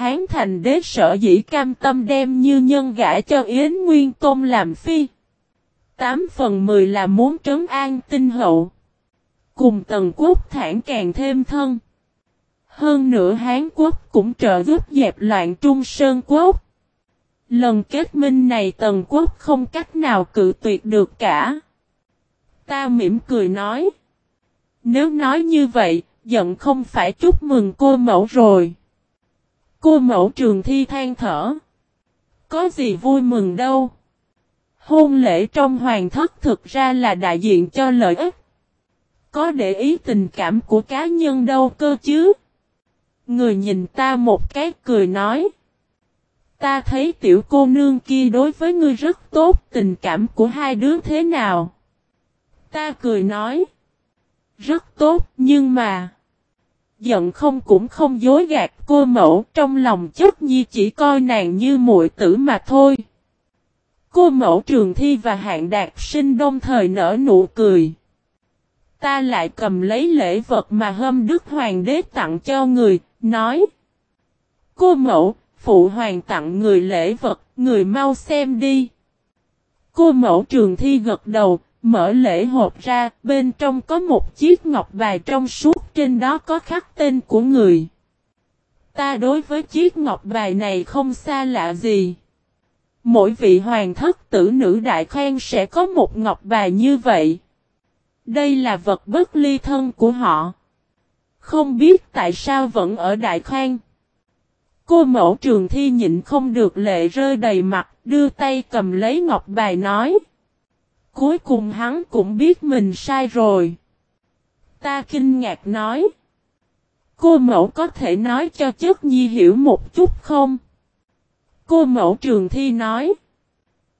Hán thành đế sở dĩ cam tâm đem như nhân gã cho Yến Nguyên Tôn làm phi. Tám phần mười là muốn trấn an tinh hậu. Cùng tần quốc thản càng thêm thân. Hơn nữa Hán quốc cũng trợ giúp dẹp loạn Trung Sơn quốc. Lần kết minh này tần quốc không cách nào cự tuyệt được cả. Ta mỉm cười nói. Nếu nói như vậy, giận không phải chúc mừng cô mẫu rồi. Cô mẫu trường thi than thở. Có gì vui mừng đâu. Hôn lễ trong hoàng thất thực ra là đại diện cho lợi ích. Có để ý tình cảm của cá nhân đâu cơ chứ. Người nhìn ta một cái cười nói. Ta thấy tiểu cô nương kia đối với ngươi rất tốt, tình cảm của hai đứa thế nào. Ta cười nói. Rất tốt, nhưng mà. Giận không cũng không dối gạt cô mẫu trong lòng chất nhi chỉ coi nàng như muội tử mà thôi. Cô mẫu trường thi và hạng đạt sinh đông thời nở nụ cười. Ta lại cầm lấy lễ vật mà hâm đức hoàng đế tặng cho người, nói. Cô mẫu, phụ hoàng tặng người lễ vật, người mau xem đi. Cô mẫu trường thi gật đầu, mở lễ hộp ra, bên trong có một chiếc ngọc bài trong suốt trên đó có khắc tên của người. Ta đối với chiếc ngọc bài này không xa lạ gì. Mỗi vị hoàng thất tử nữ đại khen sẽ có một ngọc bài như vậy. Đây là vật bất ly thân của họ. Không biết tại sao vẫn ở đại khoan. Cô mẫu trường thi nhịn không được lệ rơi đầy mặt, đưa tay cầm lấy ngọc bài nói. Cuối cùng hắn cũng biết mình sai rồi. Ta kinh ngạc nói. Cô mẫu có thể nói cho chất nhi hiểu một chút không? Cô mẫu trường thi nói.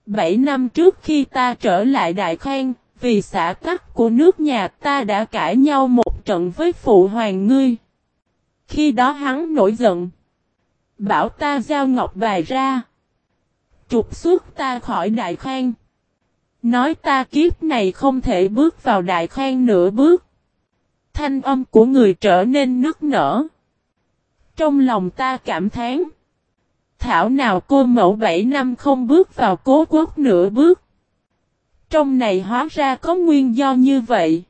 Bảy năm trước khi ta trở lại Đại Khang, vì xã tắc của nước nhà ta đã cãi nhau một trận với phụ hoàng ngươi. Khi đó hắn nổi giận. Bảo ta giao ngọc bài ra. Trục xuất ta khỏi Đại Khang. Nói ta kiếp này không thể bước vào Đại khoan nửa bước. Thanh âm của người trở nên nức nở. Trong lòng ta cảm thán. Thảo nào cô mẫu 7 năm không bước vào cố quốc nửa bước. Trong này hóa ra có nguyên do như vậy.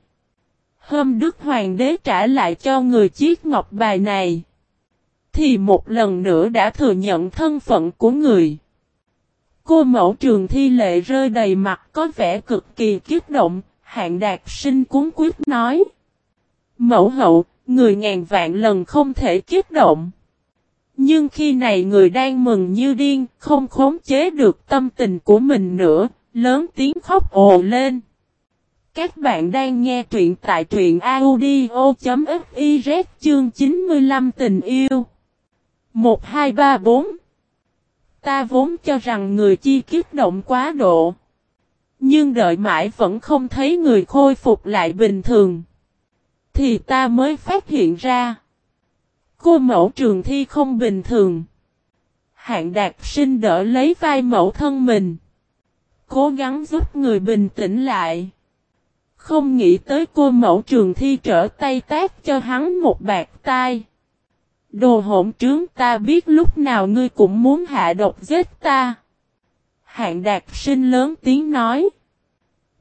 Hôm Đức Hoàng đế trả lại cho người chiếc ngọc bài này. Thì một lần nữa đã thừa nhận thân phận của người. Cô mẫu trường thi lệ rơi đầy mặt có vẻ cực kỳ kiếp động, hạng đạt sinh cuốn quyết nói. Mẫu hậu, người ngàn vạn lần không thể kiếp động. Nhưng khi này người đang mừng như điên, không khống chế được tâm tình của mình nữa, lớn tiếng khóc ồ lên. Các bạn đang nghe truyện tại truyện audio.fiz chương 95 tình yêu. 1, 2, 3, 4 Ta vốn cho rằng người chi kiếp động quá độ. Nhưng đợi mãi vẫn không thấy người khôi phục lại bình thường. Thì ta mới phát hiện ra. Cô mẫu trường thi không bình thường. Hạng đạt sinh đỡ lấy vai mẫu thân mình. Cố gắng giúp người bình tĩnh lại. Không nghĩ tới cô mẫu trường thi trở tay tác cho hắn một bạc tai. Đồ hỗn trướng ta biết lúc nào ngươi cũng muốn hạ độc giết ta. Hạng đạt sinh lớn tiếng nói.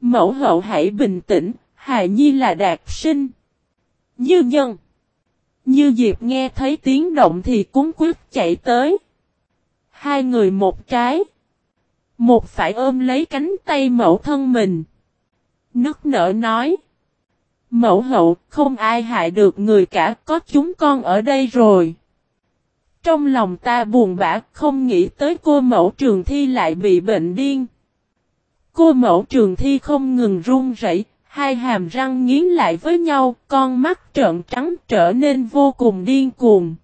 Mẫu hậu hãy bình tĩnh, Hà nhi là đạt sinh. Như nhân. Như Diệp nghe thấy tiếng động thì cúng quyết chạy tới. Hai người một trái. Một phải ôm lấy cánh tay mẫu thân mình. Nức nở nói. Mẫu hậu không ai hại được người cả có chúng con ở đây rồi. Trong lòng ta buồn bã không nghĩ tới cô mẫu trường thi lại bị bệnh điên. Cô mẫu trường thi không ngừng run rẩy, hai hàm răng nghiến lại với nhau, con mắt trợn trắng trở nên vô cùng điên cuồng.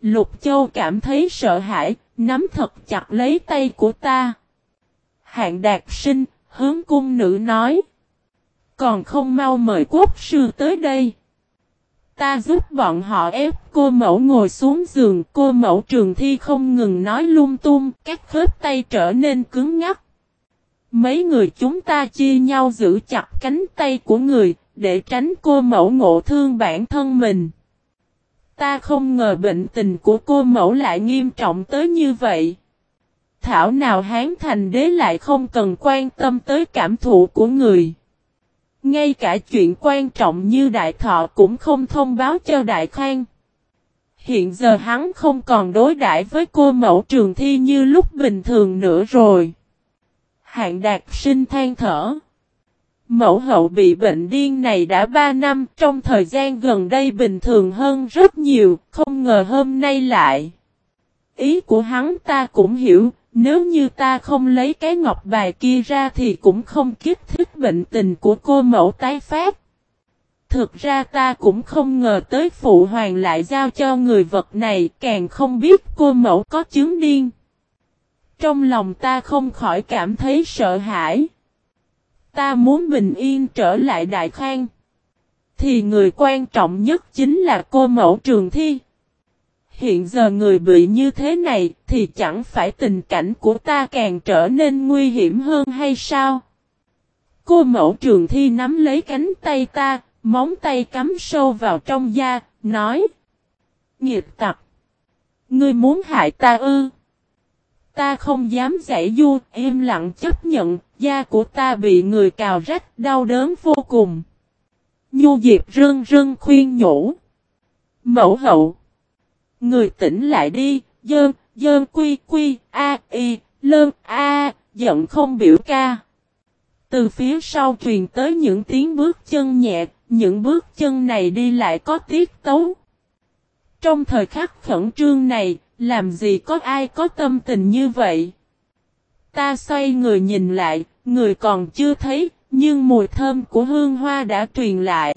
Lục Châu cảm thấy sợ hãi, nắm thật chặt lấy tay của ta. Hạng đạt sinh, hướng cung nữ nói. Còn không mau mời quốc sư tới đây. Ta giúp bọn họ ép cô mẫu ngồi xuống giường. Cô mẫu trường thi không ngừng nói lung tung. Các khớp tay trở nên cứng ngắc. Mấy người chúng ta chia nhau giữ chặt cánh tay của người. Để tránh cô mẫu ngộ thương bản thân mình. Ta không ngờ bệnh tình của cô mẫu lại nghiêm trọng tới như vậy. Thảo nào Hán Thành Đế lại không cần quan tâm tới cảm thụ của người. Ngay cả chuyện quan trọng như Đại Thọ cũng không thông báo cho Đại Khang. Hiện giờ hắn không còn đối đãi với cô mẫu trường thi như lúc bình thường nữa rồi. Hạng đạt sinh than thở. Mẫu hậu bị bệnh điên này đã 3 năm, trong thời gian gần đây bình thường hơn rất nhiều, không ngờ hôm nay lại. Ý của hắn ta cũng hiểu, nếu như ta không lấy cái ngọc bài kia ra thì cũng không kích thích bệnh tình của cô mẫu tái phát. Thực ra ta cũng không ngờ tới phụ hoàng lại giao cho người vật này, càng không biết cô mẫu có chứng điên. Trong lòng ta không khỏi cảm thấy sợ hãi. Ta muốn bình yên trở lại Đại Khang. Thì người quan trọng nhất chính là cô mẫu trường thi. Hiện giờ người bị như thế này thì chẳng phải tình cảnh của ta càng trở nên nguy hiểm hơn hay sao? Cô mẫu trường thi nắm lấy cánh tay ta, móng tay cắm sâu vào trong da, nói. Nghiệp tập. Ngươi muốn hại ta ư? Ta không dám giải du, im lặng chấp nhận, da của ta bị người cào rách, đau đớn vô cùng. Nhu Diệp rưng rưng khuyên nhủ. Mẫu hậu. Người tỉnh lại đi, dơn, dơn quy quy, a, y, lơn, a, giận không biểu ca. Từ phía sau truyền tới những tiếng bước chân nhẹ, những bước chân này đi lại có tiết tấu. Trong thời khắc khẩn trương này, làm gì có ai có tâm tình như vậy? Ta xoay người nhìn lại, người còn chưa thấy, nhưng mùi thơm của hương hoa đã truyền lại.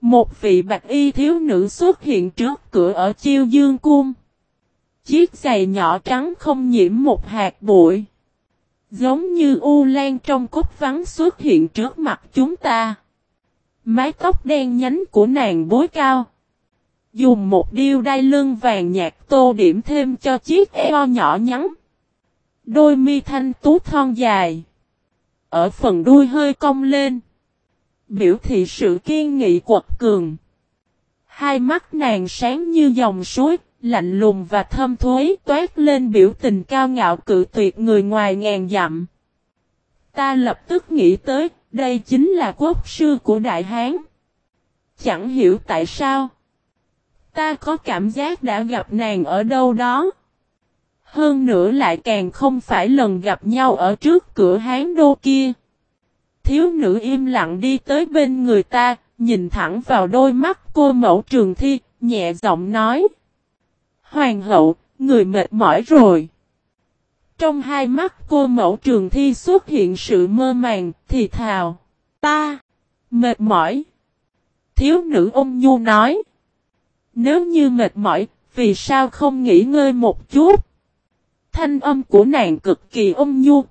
Một vị bạch y thiếu nữ xuất hiện trước cửa ở chiêu dương cung. Chiếc giày nhỏ trắng không nhiễm một hạt bụi. Giống như u lan trong cốt vắng xuất hiện trước mặt chúng ta. Mái tóc đen nhánh của nàng bối cao. Dùng một điêu đai lưng vàng nhạt tô điểm thêm cho chiếc eo nhỏ nhắn. Đôi mi thanh tú thon dài. Ở phần đuôi hơi cong lên. Biểu thị sự kiên nghị quật cường. Hai mắt nàng sáng như dòng suối, lạnh lùng và thâm thuế toát lên biểu tình cao ngạo cự tuyệt người ngoài ngàn dặm. Ta lập tức nghĩ tới, đây chính là quốc sư của Đại Hán. Chẳng hiểu tại sao. Ta có cảm giác đã gặp nàng ở đâu đó. Hơn nữa lại càng không phải lần gặp nhau ở trước cửa hán đô kia. Thiếu nữ im lặng đi tới bên người ta, nhìn thẳng vào đôi mắt cô mẫu trường thi, nhẹ giọng nói. Hoàng hậu, người mệt mỏi rồi. Trong hai mắt cô mẫu trường thi xuất hiện sự mơ màng, thì thào. Ta, mệt mỏi. Thiếu nữ ôm nhu nói. Nếu như mệt mỏi, vì sao không nghỉ ngơi một chút? Thanh âm của nàng cực kỳ ôm nhu.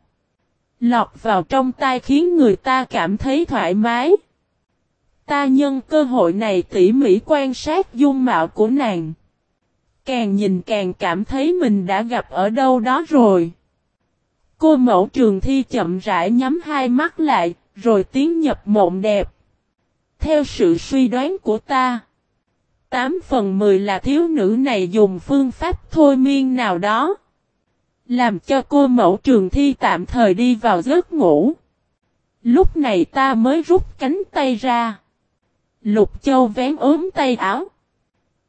Lọt vào trong tai khiến người ta cảm thấy thoải mái. Ta nhân cơ hội này tỉ mỉ quan sát dung mạo của nàng. Càng nhìn càng cảm thấy mình đã gặp ở đâu đó rồi. Cô mẫu trường thi chậm rãi nhắm hai mắt lại, rồi tiến nhập mộng đẹp. Theo sự suy đoán của ta, 8 phần 10 là thiếu nữ này dùng phương pháp thôi miên nào đó. Làm cho cô mẫu trường thi tạm thời đi vào giấc ngủ. Lúc này ta mới rút cánh tay ra. Lục châu vén ốm tay áo.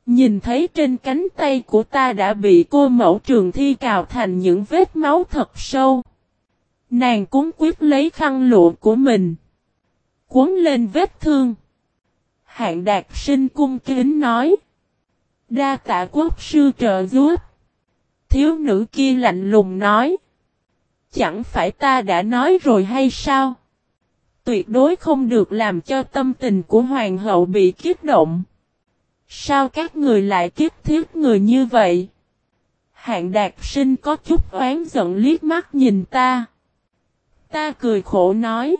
Nhìn thấy trên cánh tay của ta đã bị cô mẫu trường thi cào thành những vết máu thật sâu. Nàng cúng quyết lấy khăn lụa của mình. Cuốn lên vết thương. Hạng đạt sinh cung kính nói. Đa tạ quốc sư trợ giúp. Thiếu nữ kia lạnh lùng nói. Chẳng phải ta đã nói rồi hay sao? Tuyệt đối không được làm cho tâm tình của hoàng hậu bị kích động. Sao các người lại kiếp thiết người như vậy? Hạng đạt sinh có chút oán giận liếc mắt nhìn ta. Ta cười khổ nói.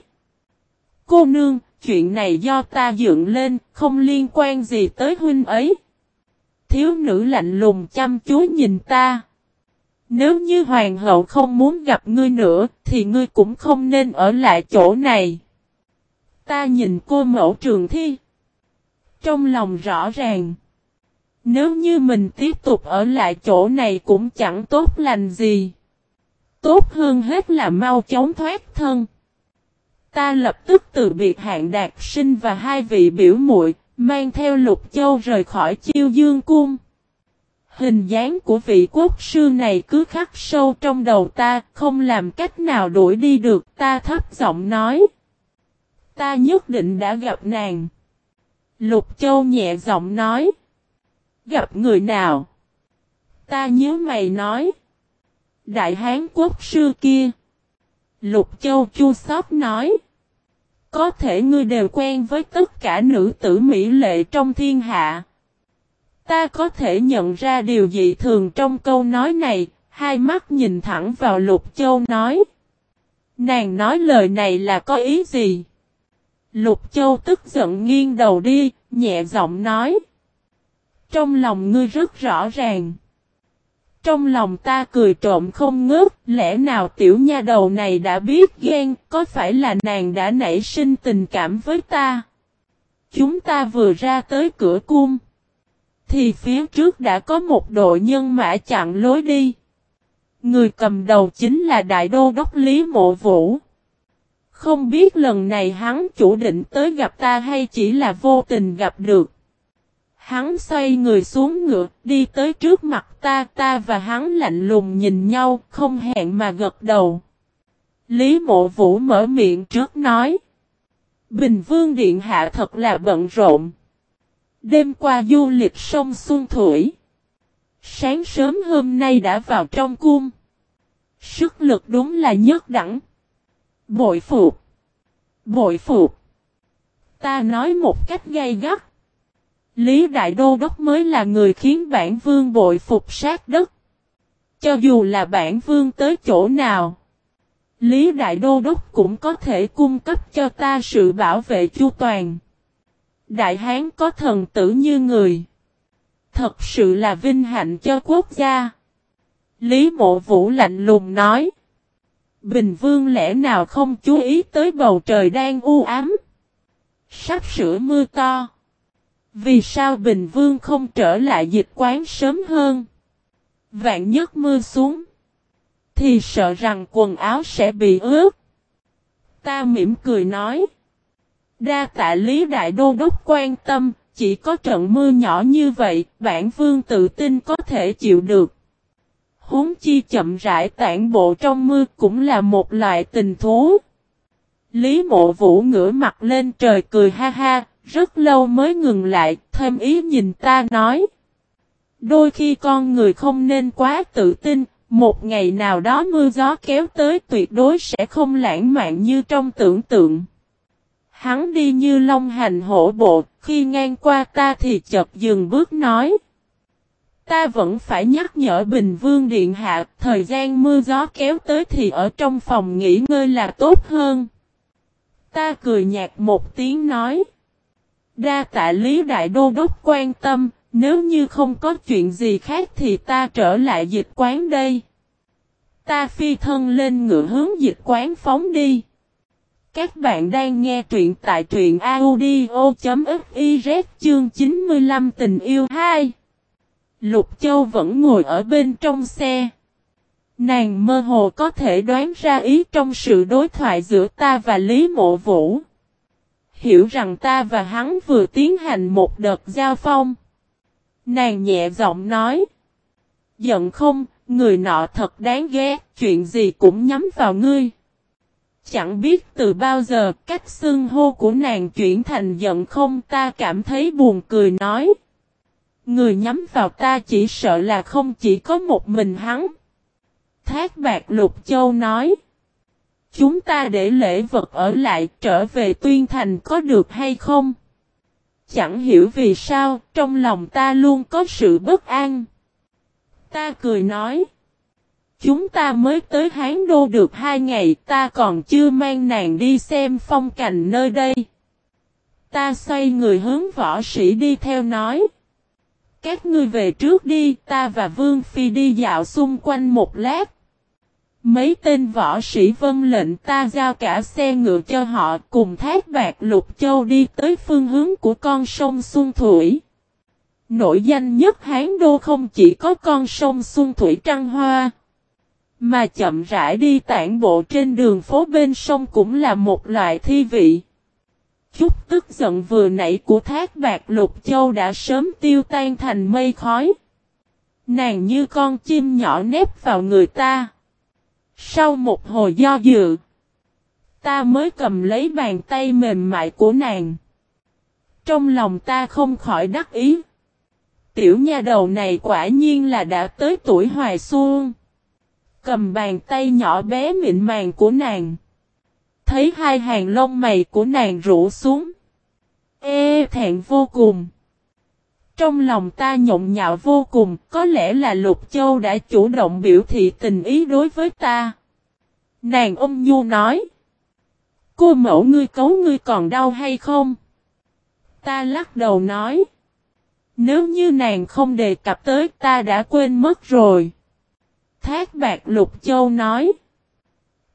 Cô nương, chuyện này do ta dựng lên, không liên quan gì tới huynh ấy. Thiếu nữ lạnh lùng chăm chú nhìn ta. Nếu như hoàng hậu không muốn gặp ngươi nữa, thì ngươi cũng không nên ở lại chỗ này. Ta nhìn cô mẫu trường thi. Trong lòng rõ ràng. Nếu như mình tiếp tục ở lại chỗ này cũng chẳng tốt lành gì. Tốt hơn hết là mau chóng thoát thân. Ta lập tức từ biệt hạng đạt sinh và hai vị biểu muội mang theo lục châu rời khỏi chiêu dương cung. Hình dáng của vị quốc sư này cứ khắc sâu trong đầu ta, không làm cách nào đuổi đi được, ta thấp giọng nói. Ta nhất định đã gặp nàng. Lục Châu nhẹ giọng nói. Gặp người nào? Ta nhớ mày nói. Đại Hán quốc sư kia. Lục Châu chua xót nói. Có thể ngươi đều quen với tất cả nữ tử mỹ lệ trong thiên hạ. Ta có thể nhận ra điều dị thường trong câu nói này, hai mắt nhìn thẳng vào Lục Châu nói. Nàng nói lời này là có ý gì? Lục Châu tức giận nghiêng đầu đi, nhẹ giọng nói. Trong lòng ngươi rất rõ ràng. Trong lòng ta cười trộm không ngớt, lẽ nào tiểu nha đầu này đã biết ghen, có phải là nàng đã nảy sinh tình cảm với ta? Chúng ta vừa ra tới cửa cung. Thì phía trước đã có một đội nhân mã chặn lối đi. Người cầm đầu chính là đại đô đốc Lý Mộ Vũ. Không biết lần này hắn chủ định tới gặp ta hay chỉ là vô tình gặp được. Hắn xoay người xuống ngựa, đi tới trước mặt ta, ta và hắn lạnh lùng nhìn nhau, không hẹn mà gật đầu. Lý mộ vũ mở miệng trước nói. Bình Vương Điện Hạ thật là bận rộn. Đêm qua du lịch sông Xuân Thủy. Sáng sớm hôm nay đã vào trong cung. Sức lực đúng là nhất đẳng. Bội phục. Bội phục. Ta nói một cách gay gắt. Lý Đại Đô Đốc mới là người khiến bản vương bội phục sát đất. Cho dù là bản vương tới chỗ nào. Lý Đại Đô Đốc cũng có thể cung cấp cho ta sự bảo vệ chu toàn. Đại Hán có thần tử như người. Thật sự là vinh hạnh cho quốc gia. Lý Mộ Vũ lạnh lùng nói. Bình Vương lẽ nào không chú ý tới bầu trời đang u ám. Sắp sửa mưa to. Vì sao Bình Vương không trở lại dịch quán sớm hơn? Vạn nhất mưa xuống. Thì sợ rằng quần áo sẽ bị ướt. Ta mỉm cười nói. Đa tạ lý đại đô đốc quan tâm, chỉ có trận mưa nhỏ như vậy, bản vương tự tin có thể chịu được. Huống chi chậm rãi tản bộ trong mưa cũng là một loại tình thú. Lý mộ vũ ngửa mặt lên trời cười ha ha, rất lâu mới ngừng lại, thêm ý nhìn ta nói. Đôi khi con người không nên quá tự tin, một ngày nào đó mưa gió kéo tới tuyệt đối sẽ không lãng mạn như trong tưởng tượng. Hắn đi như long hành hổ bộ, khi ngang qua ta thì chợt dừng bước nói. Ta vẫn phải nhắc nhở Bình Vương Điện Hạ, thời gian mưa gió kéo tới thì ở trong phòng nghỉ ngơi là tốt hơn. Ta cười nhạt một tiếng nói. Đa tạ Lý Đại Đô Đốc quan tâm, nếu như không có chuyện gì khác thì ta trở lại dịch quán đây. Ta phi thân lên ngựa hướng dịch quán phóng đi. Các bạn đang nghe truyện tại truyện audio.fiz chương 95 tình yêu 2. Lục Châu vẫn ngồi ở bên trong xe. Nàng mơ hồ có thể đoán ra ý trong sự đối thoại giữa ta và Lý Mộ Vũ. Hiểu rằng ta và hắn vừa tiến hành một đợt giao phong. Nàng nhẹ giọng nói. Giận không, người nọ thật đáng ghét, chuyện gì cũng nhắm vào ngươi. Chẳng biết từ bao giờ cách xưng hô của nàng chuyển thành giận không ta cảm thấy buồn cười nói. Người nhắm vào ta chỉ sợ là không chỉ có một mình hắn. Thác bạc lục châu nói. Chúng ta để lễ vật ở lại trở về tuyên thành có được hay không? Chẳng hiểu vì sao, trong lòng ta luôn có sự bất an. Ta cười nói. Chúng ta mới tới Hán Đô được hai ngày, ta còn chưa mang nàng đi xem phong cảnh nơi đây. Ta xoay người hướng võ sĩ đi theo nói. Các ngươi về trước đi, ta và Vương Phi đi dạo xung quanh một lát. Mấy tên võ sĩ vân lệnh ta giao cả xe ngựa cho họ cùng thác bạc lục châu đi tới phương hướng của con sông Xuân Thủy. Nổi danh nhất Hán Đô không chỉ có con sông Xuân Thủy Trăng Hoa. Mà chậm rãi đi tản bộ trên đường phố bên sông cũng là một loại thi vị. Chút tức giận vừa nãy của thác bạc lục châu đã sớm tiêu tan thành mây khói. Nàng như con chim nhỏ nếp vào người ta. Sau một hồi do dự, ta mới cầm lấy bàn tay mềm mại của nàng. Trong lòng ta không khỏi đắc ý. Tiểu nha đầu này quả nhiên là đã tới tuổi hoài xuân. Cầm bàn tay nhỏ bé mịn màng của nàng. Thấy hai hàng lông mày của nàng rũ xuống. Ê thẹn vô cùng. Trong lòng ta nhộn nhạo vô cùng, có lẽ là Lục Châu đã chủ động biểu thị tình ý đối với ta. Nàng ôm nhu nói. Cô mẫu ngươi cấu ngươi còn đau hay không? Ta lắc đầu nói. Nếu như nàng không đề cập tới ta đã quên mất rồi. Thác bạc Lục Châu nói.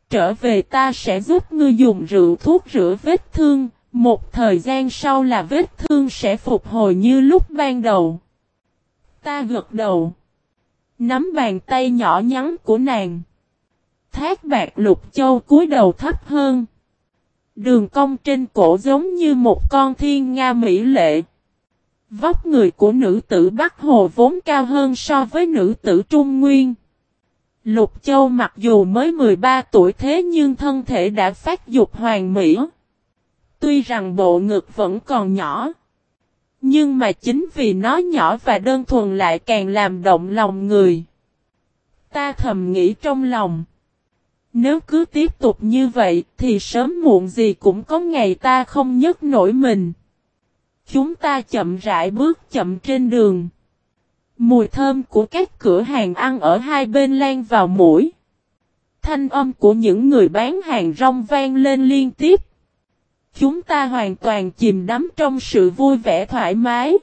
Trở về ta sẽ giúp ngươi dùng rượu thuốc rửa vết thương, một thời gian sau là vết thương sẽ phục hồi như lúc ban đầu. Ta gật đầu. Nắm bàn tay nhỏ nhắn của nàng. Thác bạc lục châu cúi đầu thấp hơn. Đường cong trên cổ giống như một con thiên nga mỹ lệ. Vóc người của nữ tử Bắc Hồ vốn cao hơn so với nữ tử Trung Nguyên. Lục Châu mặc dù mới 13 tuổi thế nhưng thân thể đã phát dục hoàn mỹ. Tuy rằng bộ ngực vẫn còn nhỏ. Nhưng mà chính vì nó nhỏ và đơn thuần lại càng làm động lòng người. Ta thầm nghĩ trong lòng. Nếu cứ tiếp tục như vậy thì sớm muộn gì cũng có ngày ta không nhấc nổi mình. Chúng ta chậm rãi bước chậm trên đường. Mùi thơm của các cửa hàng ăn ở hai bên lan vào mũi. Thanh âm của những người bán hàng rong vang lên liên tiếp. Chúng ta hoàn toàn chìm đắm trong sự vui vẻ thoải mái.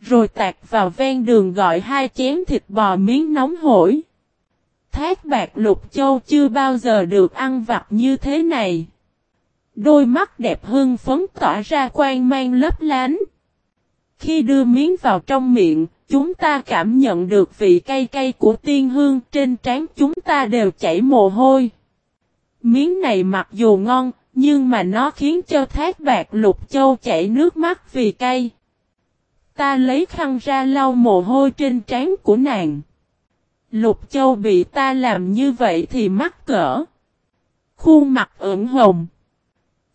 Rồi tạt vào ven đường gọi hai chén thịt bò miếng nóng hổi. Thác bạc lục châu chưa bao giờ được ăn vặt như thế này. Đôi mắt đẹp hưng phấn tỏa ra quang mang lấp lánh. Khi đưa miếng vào trong miệng, chúng ta cảm nhận được vị cay cay của tiên hương trên trán chúng ta đều chảy mồ hôi. Miếng này mặc dù ngon, nhưng mà nó khiến cho thác bạc lục châu chảy nước mắt vì cay. Ta lấy khăn ra lau mồ hôi trên trán của nàng. Lục châu bị ta làm như vậy thì mắc cỡ. Khuôn mặt ửng hồng.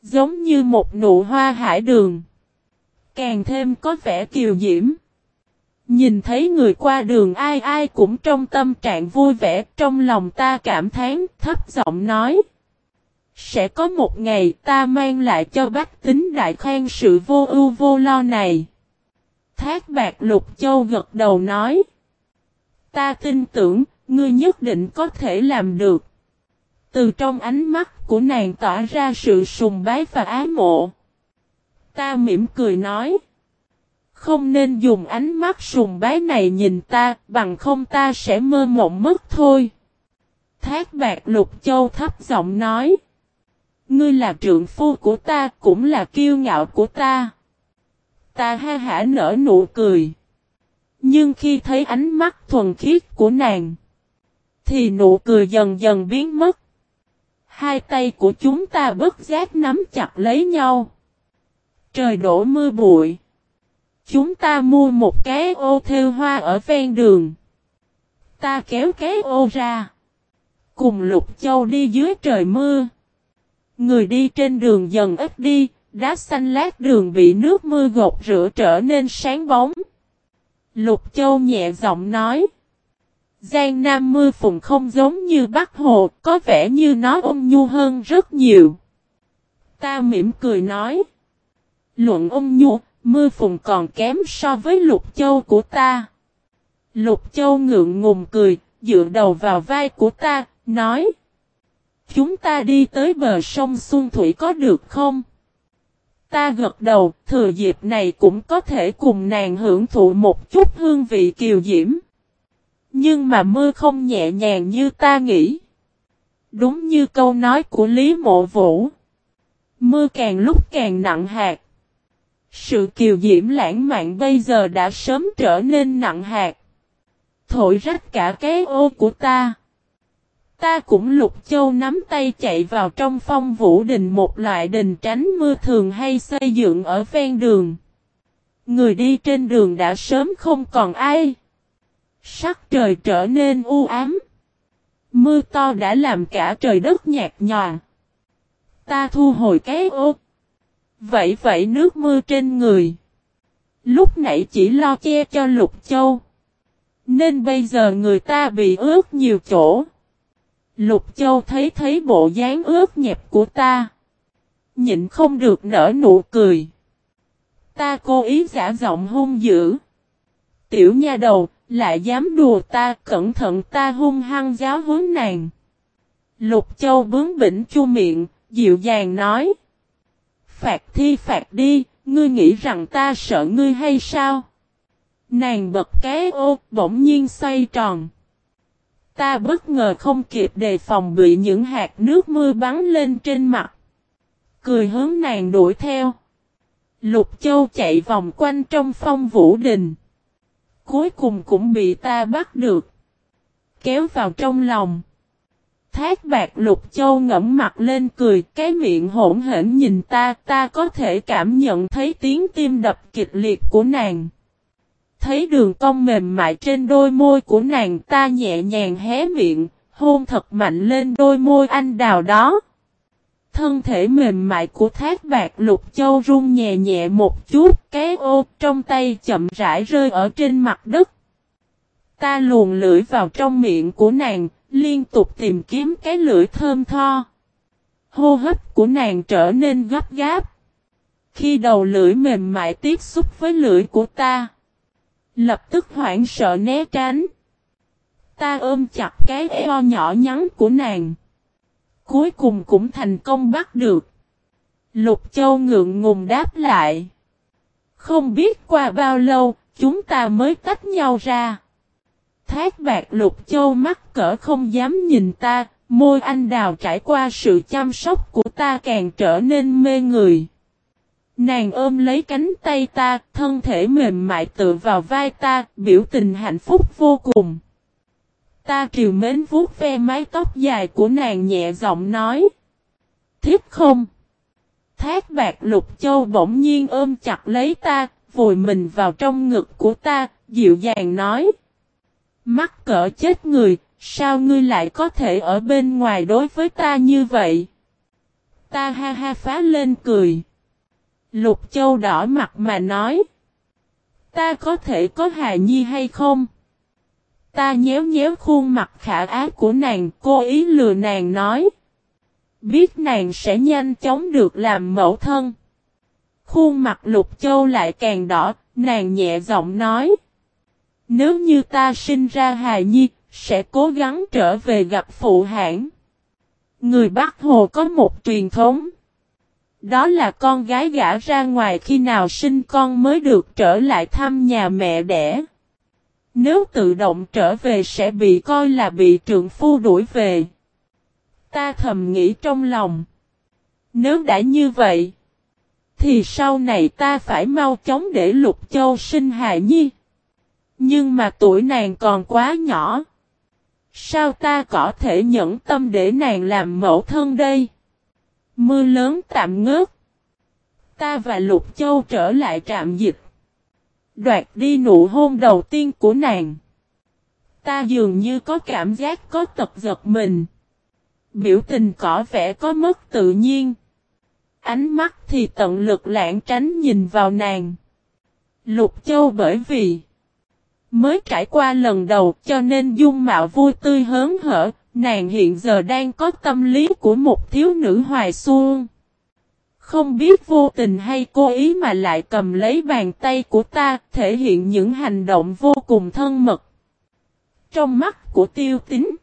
Giống như một nụ hoa hải đường. Càng thêm có vẻ kiều diễm. Nhìn thấy người qua đường ai ai cũng trong tâm trạng vui vẻ trong lòng ta cảm thán thấp giọng nói. Sẽ có một ngày ta mang lại cho bách tính đại khen sự vô ưu vô lo này. Thác bạc lục châu gật đầu nói. Ta tin tưởng, ngươi nhất định có thể làm được. Từ trong ánh mắt của nàng tỏa ra sự sùng bái và ái mộ. Ta mỉm cười nói. Không nên dùng ánh mắt sùng bái này nhìn ta, bằng không ta sẽ mơ mộng mất thôi. Thác bạc lục châu thấp giọng nói. Ngươi là trượng phu của ta, cũng là kiêu ngạo của ta. Ta ha hả nở nụ cười. Nhưng khi thấy ánh mắt thuần khiết của nàng, thì nụ cười dần dần biến mất. Hai tay của chúng ta bất giác nắm chặt lấy nhau. Trời đổ mưa bụi. Chúng ta mua một cái ô theo hoa ở ven đường. Ta kéo cái ô ra. Cùng Lục Châu đi dưới trời mưa. Người đi trên đường dần ít đi, đá xanh lát đường bị nước mưa gột rửa trở nên sáng bóng. Lục Châu nhẹ giọng nói. Giang Nam mưa phùng không giống như Bắc Hồ, có vẻ như nó ôn nhu hơn rất nhiều. Ta mỉm cười nói. Luận ôn nhu, mưa phùng còn kém so với Lục Châu của ta. Lục Châu ngượng ngùng cười, dựa đầu vào vai của ta, nói. Chúng ta đi tới bờ sông Xuân Thủy có được không? Ta gật đầu, thừa dịp này cũng có thể cùng nàng hưởng thụ một chút hương vị kiều diễm. Nhưng mà mưa không nhẹ nhàng như ta nghĩ. Đúng như câu nói của Lý Mộ Vũ. Mưa càng lúc càng nặng hạt. Sự kiều diễm lãng mạn bây giờ đã sớm trở nên nặng hạt. Thổi rách cả cái ô của ta. Ta cũng lục châu nắm tay chạy vào trong phong vũ đình một loại đình tránh mưa thường hay xây dựng ở ven đường. Người đi trên đường đã sớm không còn ai. Sắc trời trở nên u ám. Mưa to đã làm cả trời đất nhạt nhòa. Ta thu hồi cái ô. Vậy vậy nước mưa trên người. Lúc nãy chỉ lo che cho lục châu. Nên bây giờ người ta bị ướt nhiều chỗ. Lục Châu thấy thấy bộ dáng ướt nhẹp của ta. Nhịn không được nở nụ cười. Ta cố ý giả giọng hung dữ. Tiểu nha đầu, lại dám đùa ta, cẩn thận ta hung hăng giáo huấn nàng. Lục Châu bướng bỉnh chu miệng, dịu dàng nói. Phạt thi phạt đi, ngươi nghĩ rằng ta sợ ngươi hay sao? Nàng bật cái ô, bỗng nhiên xoay tròn. Ta bất ngờ không kịp đề phòng bị những hạt nước mưa bắn lên trên mặt. Cười hướng nàng đuổi theo. Lục Châu chạy vòng quanh trong phong vũ đình. Cuối cùng cũng bị ta bắt được. Kéo vào trong lòng. Thác bạc Lục Châu ngẫm mặt lên cười, cái miệng hỗn hển nhìn ta, ta có thể cảm nhận thấy tiếng tim đập kịch liệt của nàng. Thấy đường cong mềm mại trên đôi môi của nàng ta nhẹ nhàng hé miệng, hôn thật mạnh lên đôi môi anh đào đó. Thân thể mềm mại của thác bạc lục châu run nhẹ nhẹ một chút, cái ô trong tay chậm rãi rơi ở trên mặt đất. Ta luồn lưỡi vào trong miệng của nàng, liên tục tìm kiếm cái lưỡi thơm tho. Hô hấp của nàng trở nên gấp gáp. Khi đầu lưỡi mềm mại tiếp xúc với lưỡi của ta. Lập tức hoảng sợ né tránh. Ta ôm chặt cái eo nhỏ nhắn của nàng. Cuối cùng cũng thành công bắt được. Lục Châu ngượng ngùng đáp lại. Không biết qua bao lâu, chúng ta mới tách nhau ra. Thác bạc Lục Châu mắt cỡ không dám nhìn ta, môi anh đào trải qua sự chăm sóc của ta càng trở nên mê người. Nàng ôm lấy cánh tay ta, thân thể mềm mại tựa vào vai ta, biểu tình hạnh phúc vô cùng. Ta triều mến vuốt ve mái tóc dài của nàng nhẹ giọng nói. Thiếp không? Thác bạc lục châu bỗng nhiên ôm chặt lấy ta, vùi mình vào trong ngực của ta, dịu dàng nói. Mắc cỡ chết người, sao ngươi lại có thể ở bên ngoài đối với ta như vậy? Ta ha ha phá lên cười. Lục Châu đỏ mặt mà nói. Ta có thể có hà nhi hay không? Ta nhéo nhéo khuôn mặt khả ác của nàng, cố ý lừa nàng nói. Biết nàng sẽ nhanh chóng được làm mẫu thân. Khuôn mặt Lục Châu lại càng đỏ, nàng nhẹ giọng nói. Nếu như ta sinh ra hài nhi, sẽ cố gắng trở về gặp phụ hãng. Người Bắc Hồ có một truyền thống. Đó là con gái gã ra ngoài khi nào sinh con mới được trở lại thăm nhà mẹ đẻ. Nếu tự động trở về sẽ bị coi là bị trượng phu đuổi về. Ta thầm nghĩ trong lòng. Nếu đã như vậy, thì sau này ta phải mau chóng để Lục Châu sinh hài nhi. Nhưng mà tuổi nàng còn quá nhỏ. Sao ta có thể nhẫn tâm để nàng làm mẫu thân đây? Mưa lớn tạm ngớt. Ta và Lục Châu trở lại trạm dịch. Đoạt đi nụ hôn đầu tiên của nàng. Ta dường như có cảm giác có tật giật mình. Biểu tình có vẻ có mất tự nhiên. Ánh mắt thì tận lực lãng tránh nhìn vào nàng. Lục Châu bởi vì mới trải qua lần đầu cho nên dung mạo vui tươi hớn hở, Nàng hiện giờ đang có tâm lý của một thiếu nữ hoài xuân. Không biết vô tình hay cố ý mà lại cầm lấy bàn tay của ta, thể hiện những hành động vô cùng thân mật. Trong mắt của tiêu tính,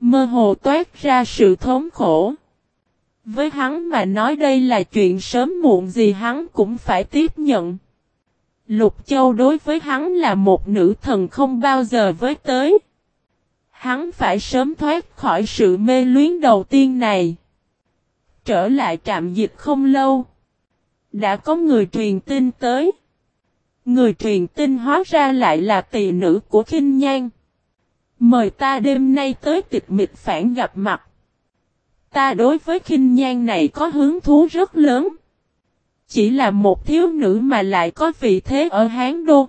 mơ hồ toát ra sự thống khổ. Với hắn mà nói đây là chuyện sớm muộn gì hắn cũng phải tiếp nhận. Lục Châu đối với hắn là một nữ thần không bao giờ với tới. Hắn phải sớm thoát khỏi sự mê luyến đầu tiên này. Trở lại trạm dịch không lâu. Đã có người truyền tin tới. Người truyền tin hóa ra lại là tỳ nữ của khinh nhan. Mời ta đêm nay tới tịch mịch phản gặp mặt. Ta đối với khinh nhan này có hứng thú rất lớn. Chỉ là một thiếu nữ mà lại có vị thế ở Hán Đô.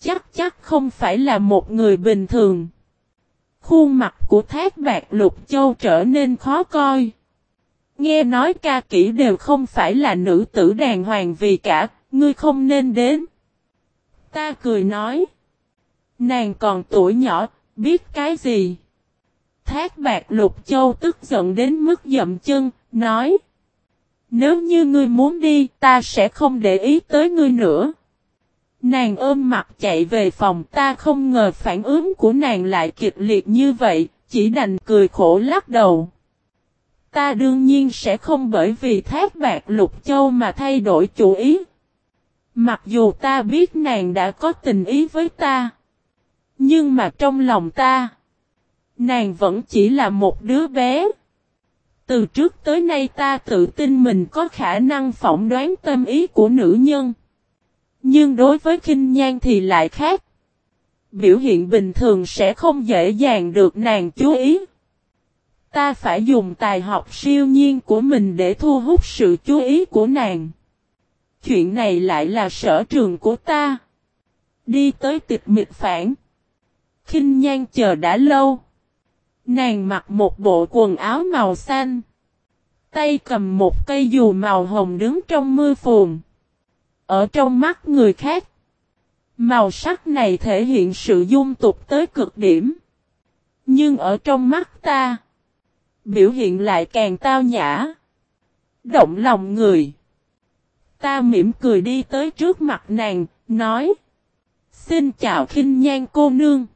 Chắc chắc không phải là một người bình thường. Khuôn mặt của thác bạc lục châu trở nên khó coi. Nghe nói ca kỹ đều không phải là nữ tử đàng hoàng vì cả, ngươi không nên đến. Ta cười nói. Nàng còn tuổi nhỏ, biết cái gì? Thác bạc lục châu tức giận đến mức dậm chân, nói. Nếu như ngươi muốn đi, ta sẽ không để ý tới ngươi nữa. Nàng ôm mặt chạy về phòng ta không ngờ phản ứng của nàng lại kịch liệt như vậy, chỉ đành cười khổ lắc đầu. Ta đương nhiên sẽ không bởi vì thác bạc lục châu mà thay đổi chủ ý. Mặc dù ta biết nàng đã có tình ý với ta. Nhưng mà trong lòng ta, nàng vẫn chỉ là một đứa bé. Từ trước tới nay ta tự tin mình có khả năng phỏng đoán tâm ý của nữ nhân. Nhưng đối với khinh nhan thì lại khác. Biểu hiện bình thường sẽ không dễ dàng được nàng chú ý. Ta phải dùng tài học siêu nhiên của mình để thu hút sự chú ý của nàng. Chuyện này lại là sở trường của ta. Đi tới tịch mịch phản. khinh nhan chờ đã lâu. Nàng mặc một bộ quần áo màu xanh. Tay cầm một cây dù màu hồng đứng trong mưa phùn. Ở trong mắt người khác. Màu sắc này thể hiện sự dung tục tới cực điểm. Nhưng ở trong mắt ta. Biểu hiện lại càng tao nhã. Động lòng người. Ta mỉm cười đi tới trước mặt nàng, nói. Xin chào khinh nhan cô nương.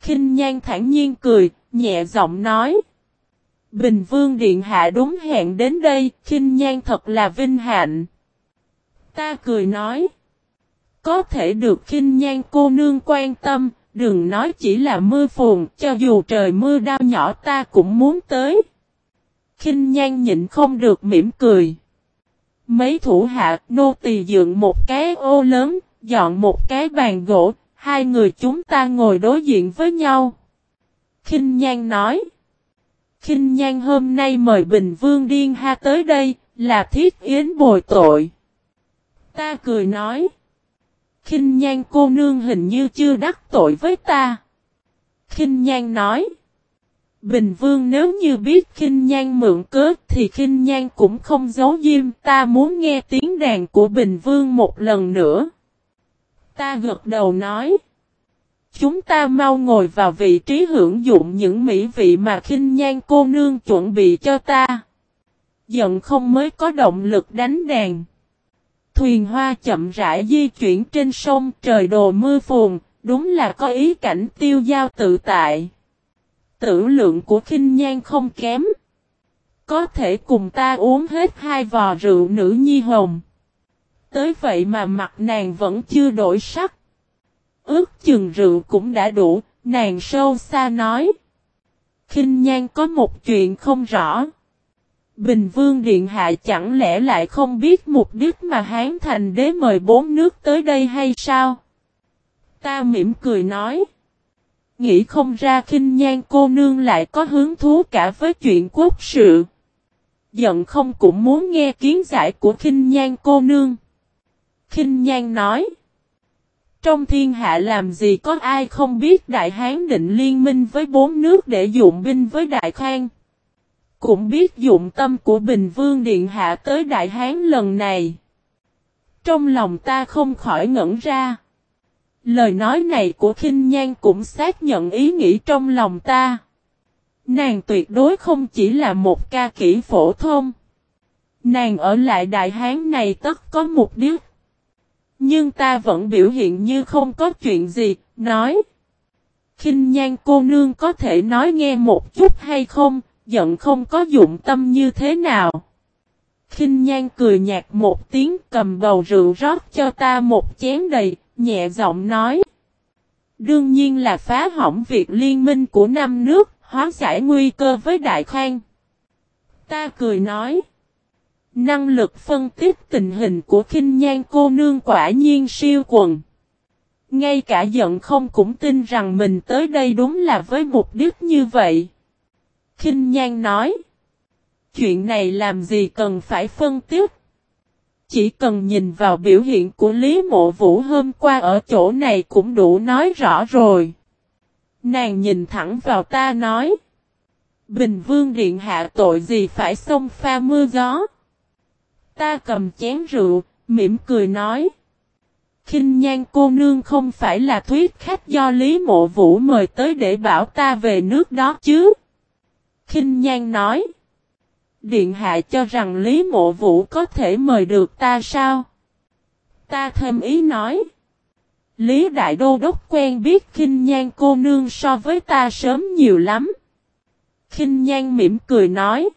Khinh nhan thản nhiên cười, nhẹ giọng nói. Bình Vương Điện Hạ đúng hẹn đến đây, khinh nhan thật là vinh hạnh. Ta cười nói. Có thể được khinh nhan cô nương quan tâm, đừng nói chỉ là mưa phùn, cho dù trời mưa đau nhỏ ta cũng muốn tới. khinh nhan nhịn không được mỉm cười. Mấy thủ hạ nô tỳ dựng một cái ô lớn, dọn một cái bàn gỗ, hai người chúng ta ngồi đối diện với nhau khinh nhan nói. khinh nhan hôm nay mời Bình Vương Điên Ha tới đây, là thiết yến bồi tội. Ta cười nói. Kinh nhan cô nương hình như chưa đắc tội với ta. Kinh nhan nói. Bình vương nếu như biết Kinh nhan mượn cớ thì Kinh nhan cũng không giấu diêm ta muốn nghe tiếng đàn của Bình vương một lần nữa. Ta gật đầu nói. Chúng ta mau ngồi vào vị trí hưởng dụng những mỹ vị mà Kinh nhan cô nương chuẩn bị cho ta. Giận không mới có động lực đánh đàn. Thuyền hoa chậm rãi di chuyển trên sông trời đồ mưa phùn, đúng là có ý cảnh tiêu giao tự tại. Tử lượng của khinh nhan không kém. Có thể cùng ta uống hết hai vò rượu nữ nhi hồng. Tới vậy mà mặt nàng vẫn chưa đổi sắc. Ước chừng rượu cũng đã đủ, nàng sâu xa nói. Kinh nhan có một chuyện không rõ. Bình Vương Điện Hạ chẳng lẽ lại không biết mục đích mà Hán Thành Đế mời bốn nước tới đây hay sao? Ta mỉm cười nói. Nghĩ không ra khinh nhan cô nương lại có hứng thú cả với chuyện quốc sự. Giận không cũng muốn nghe kiến giải của khinh nhan cô nương. Khinh nhan nói. Trong thiên hạ làm gì có ai không biết Đại Hán định liên minh với bốn nước để dụng binh với Đại Khang. Cũng biết dụng tâm của Bình Vương Điện Hạ tới Đại Hán lần này. Trong lòng ta không khỏi ngẩn ra. Lời nói này của khinh Nhan cũng xác nhận ý nghĩ trong lòng ta. Nàng tuyệt đối không chỉ là một ca kỹ phổ thông. Nàng ở lại Đại Hán này tất có mục đích. Nhưng ta vẫn biểu hiện như không có chuyện gì, nói. Kinh Nhan cô nương có thể nói nghe một chút hay không, giận không có dụng tâm như thế nào. Kinh nhan cười nhạt một tiếng cầm bầu rượu rót cho ta một chén đầy, nhẹ giọng nói. Đương nhiên là phá hỏng việc liên minh của năm nước, hóa giải nguy cơ với Đại Khang. Ta cười nói. Năng lực phân tích tình hình của khinh nhan cô nương quả nhiên siêu quần. Ngay cả giận không cũng tin rằng mình tới đây đúng là với mục đích như vậy. khinh nhan nói. Chuyện này làm gì cần phải phân tích. Chỉ cần nhìn vào biểu hiện của Lý Mộ Vũ hôm qua ở chỗ này cũng đủ nói rõ rồi. Nàng nhìn thẳng vào ta nói. Bình Vương Điện hạ tội gì phải xông pha mưa gió. Ta cầm chén rượu, mỉm cười nói. kinh nhan cô nương không phải là thuyết khách do Lý Mộ Vũ mời tới để bảo ta về nước đó chứ. kinh nhan nói. Điện hạ cho rằng Lý Mộ Vũ có thể mời được ta sao? Ta thêm ý nói. Lý Đại Đô Đốc quen biết kinh nhan cô nương so với ta sớm nhiều lắm. kinh nhan mỉm cười nói.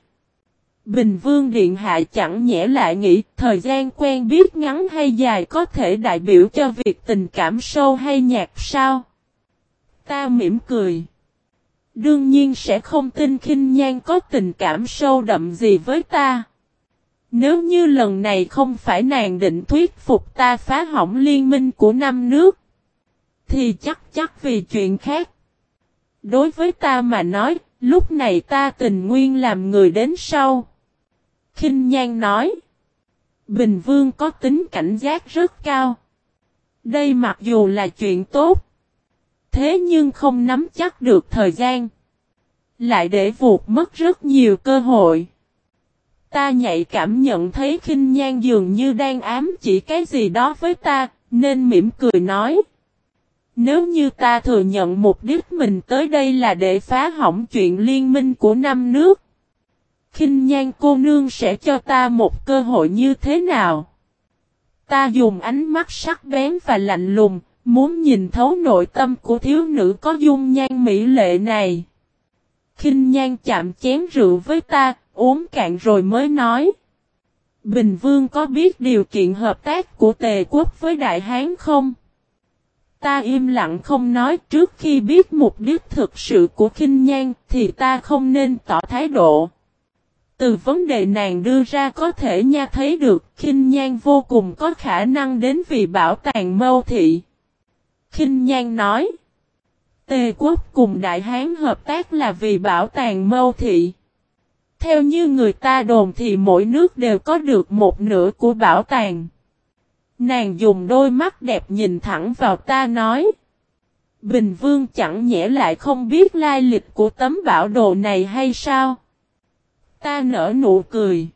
Bình Vương Điện Hạ chẳng nhẽ lại nghĩ thời gian quen biết ngắn hay dài có thể đại biểu cho việc tình cảm sâu hay nhạt sao? Ta mỉm cười. Đương nhiên sẽ không tin khinh nhan có tình cảm sâu đậm gì với ta. Nếu như lần này không phải nàng định thuyết phục ta phá hỏng liên minh của năm nước, thì chắc chắc vì chuyện khác. Đối với ta mà nói, lúc này ta tình nguyên làm người đến sau. Kinh Nhan nói. Bình Vương có tính cảnh giác rất cao. Đây mặc dù là chuyện tốt. Thế nhưng không nắm chắc được thời gian. Lại để vụt mất rất nhiều cơ hội. Ta nhạy cảm nhận thấy khinh nhan dường như đang ám chỉ cái gì đó với ta, nên mỉm cười nói. Nếu như ta thừa nhận mục đích mình tới đây là để phá hỏng chuyện liên minh của năm nước khinh nhan cô nương sẽ cho ta một cơ hội như thế nào? Ta dùng ánh mắt sắc bén và lạnh lùng, muốn nhìn thấu nội tâm của thiếu nữ có dung nhan mỹ lệ này. Khinh nhan chạm chén rượu với ta, uống cạn rồi mới nói. Bình Vương có biết điều kiện hợp tác của Tề quốc với Đại Hán không? Ta im lặng không nói trước khi biết mục đích thực sự của khinh nhan thì ta không nên tỏ thái độ. Từ vấn đề nàng đưa ra có thể nha thấy được khinh nhan vô cùng có khả năng đến vì bảo tàng mâu thị. Khinh nhan nói. Tề quốc cùng Đại Hán hợp tác là vì bảo tàng mâu thị. Theo như người ta đồn thì mỗi nước đều có được một nửa của bảo tàng. Nàng dùng đôi mắt đẹp nhìn thẳng vào ta nói. Bình Vương chẳng nhẽ lại không biết lai lịch của tấm bảo đồ này hay sao? Ta nở nụ cười.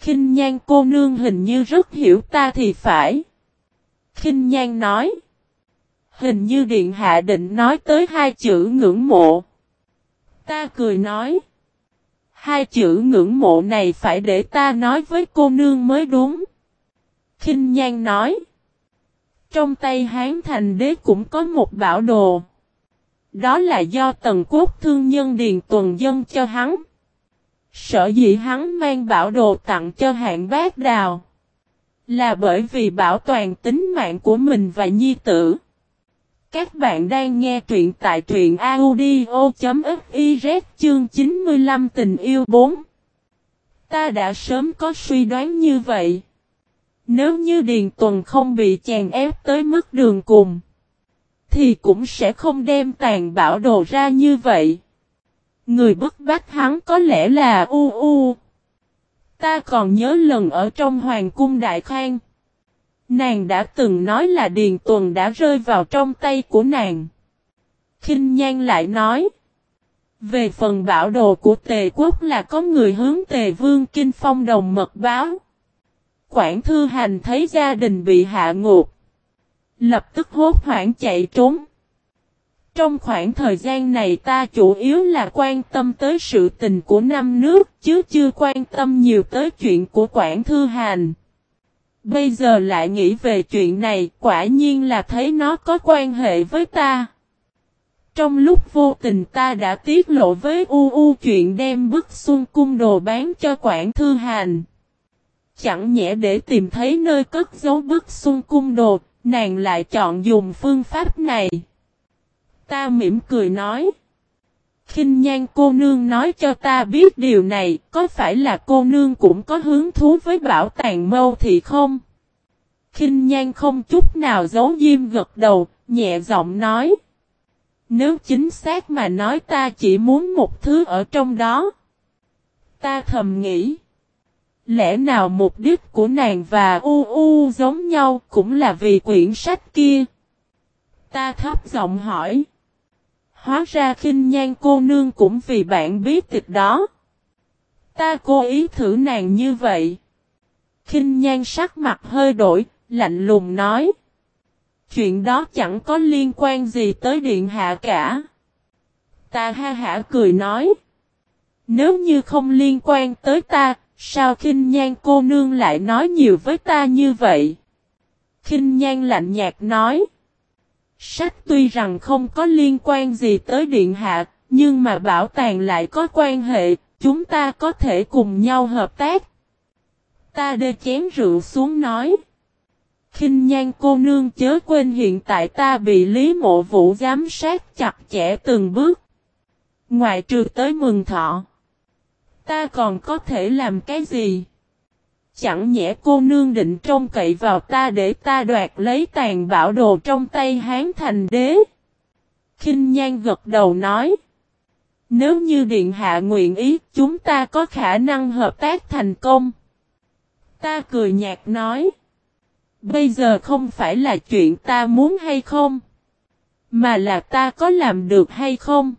Kinh nhan cô nương hình như rất hiểu ta thì phải. Kinh nhan nói. Hình như điện hạ định nói tới hai chữ ngưỡng mộ. Ta cười nói. Hai chữ ngưỡng mộ này phải để ta nói với cô nương mới đúng. Kinh nhan nói. Trong tay Hán Thành Đế cũng có một bảo đồ. Đó là do tần quốc thương nhân Điền Tuần Dân cho hắn. Sở dĩ hắn mang bảo đồ tặng cho hạng bác đào. Là bởi vì bảo toàn tính mạng của mình và nhi tử. Các bạn đang nghe truyện tại truyện audio.fiz chương 95 tình yêu 4. Ta đã sớm có suy đoán như vậy. Nếu như Điền Tuần không bị chèn ép tới mức đường cùng. Thì cũng sẽ không đem tàn bảo đồ ra như vậy. Người bức bách hắn có lẽ là U U. Ta còn nhớ lần ở trong Hoàng cung Đại Khang. Nàng đã từng nói là Điền Tuần đã rơi vào trong tay của nàng. kinh Nhan lại nói. Về phần bảo đồ của Tề quốc là có người hướng Tề Vương Kinh Phong đồng mật báo. Quảng Thư Hành thấy gia đình bị hạ ngục. Lập tức hốt hoảng chạy trốn. Trong khoảng thời gian này ta chủ yếu là quan tâm tới sự tình của năm nước chứ chưa quan tâm nhiều tới chuyện của Quảng Thư Hàn. Bây giờ lại nghĩ về chuyện này quả nhiên là thấy nó có quan hệ với ta. Trong lúc vô tình ta đã tiết lộ với U U chuyện đem bức xuân cung đồ bán cho Quảng Thư Hàn. Chẳng nhẽ để tìm thấy nơi cất giấu bức xuân cung đồ, nàng lại chọn dùng phương pháp này. Ta mỉm cười nói. kinh nhan cô nương nói cho ta biết điều này, có phải là cô nương cũng có hứng thú với bảo tàng mâu thị không? kinh nhan không chút nào giấu diêm gật đầu, nhẹ giọng nói. Nếu chính xác mà nói ta chỉ muốn một thứ ở trong đó. Ta thầm nghĩ. Lẽ nào mục đích của nàng và U U giống nhau cũng là vì quyển sách kia? Ta thấp giọng hỏi. Hóa ra khinh nhan cô nương cũng vì bạn biết tịch đó. Ta cố ý thử nàng như vậy. Khinh nhan sắc mặt hơi đổi, lạnh lùng nói. Chuyện đó chẳng có liên quan gì tới điện hạ cả. Ta ha hả cười nói. Nếu như không liên quan tới ta, sao khinh nhan cô nương lại nói nhiều với ta như vậy? Khinh nhan lạnh nhạt nói. Sách tuy rằng không có liên quan gì tới điện hạ, nhưng mà bảo tàng lại có quan hệ, chúng ta có thể cùng nhau hợp tác. Ta đê chén rượu xuống nói khinh nhan cô nương chớ quên hiện tại ta bị Lý Mộ Vũ giám sát chặt chẽ từng bước. Ngoài trừ tới mừng thọ. Ta còn có thể làm cái gì? Chẳng nhẽ cô nương định trông cậy vào ta để ta đoạt lấy tàn bảo đồ trong tay hán thành đế. khinh nhan gật đầu nói. Nếu như điện hạ nguyện ý chúng ta có khả năng hợp tác thành công. Ta cười nhạt nói. Bây giờ không phải là chuyện ta muốn hay không, mà là ta có làm được hay không.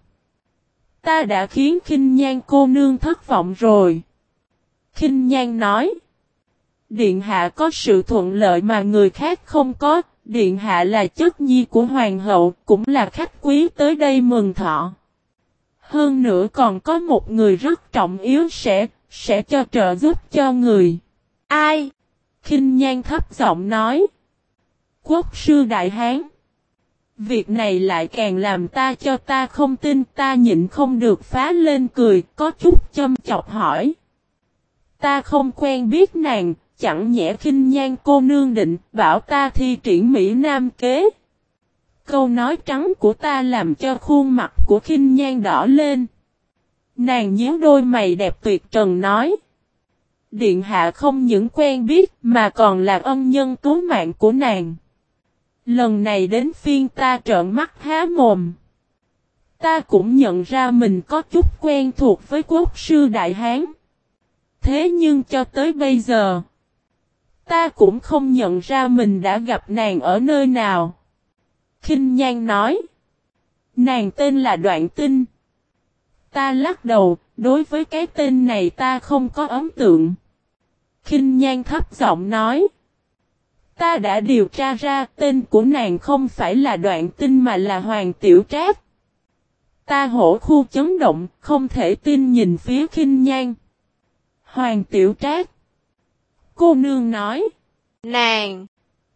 Ta đã khiến khinh nhan cô nương thất vọng rồi. Khinh nhan nói. Điện hạ có sự thuận lợi mà người khác không có. Điện hạ là chất nhi của hoàng hậu, cũng là khách quý tới đây mừng thọ. Hơn nữa còn có một người rất trọng yếu sẽ, sẽ cho trợ giúp cho người. Ai? khinh nhan thấp giọng nói. Quốc sư Đại Hán. Việc này lại càng làm ta cho ta không tin ta nhịn không được phá lên cười có chút châm chọc hỏi. Ta không quen biết nàng, chẳng nhẽ khinh nhan cô nương định bảo ta thi triển Mỹ Nam kế. Câu nói trắng của ta làm cho khuôn mặt của khinh nhan đỏ lên. Nàng nhíu đôi mày đẹp tuyệt trần nói. Điện hạ không những quen biết mà còn là ân nhân cứu mạng của nàng. Lần này đến phiên ta trợn mắt há mồm. Ta cũng nhận ra mình có chút quen thuộc với quốc sư Đại Hán. Thế nhưng cho tới bây giờ, ta cũng không nhận ra mình đã gặp nàng ở nơi nào. kinh Nhan nói, nàng tên là Đoạn Tinh. Ta lắc đầu, đối với cái tên này ta không có ấn tượng Kinh nhan thấp giọng nói. Ta đã điều tra ra tên của nàng không phải là đoạn tinh mà là Hoàng Tiểu Trác. Ta hổ khu chấn động, không thể tin nhìn phía khinh nhan. Hoàng Tiểu Trác. Cô nương nói. Nàng.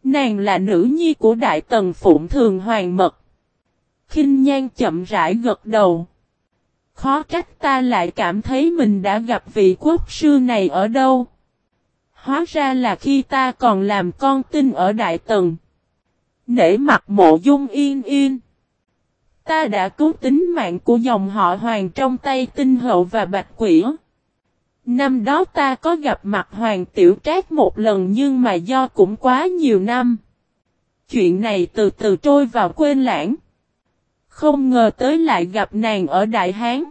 Nàng là nữ nhi của Đại Tần Phụng Thường Hoàng Mật. khinh nhan chậm rãi gật đầu. Khó trách ta lại cảm thấy mình đã gặp vị quốc sư này ở đâu. Hóa ra là khi ta còn làm con tin ở Đại Tần. Nể mặt mộ dung yên yên. Ta đã cứu tính mạng của dòng họ hoàng trong tay tinh hậu và bạch quỷ. Năm đó ta có gặp mặt hoàng tiểu trác một lần nhưng mà do cũng quá nhiều năm. Chuyện này từ từ trôi vào quên lãng. Không ngờ tới lại gặp nàng ở Đại Hán.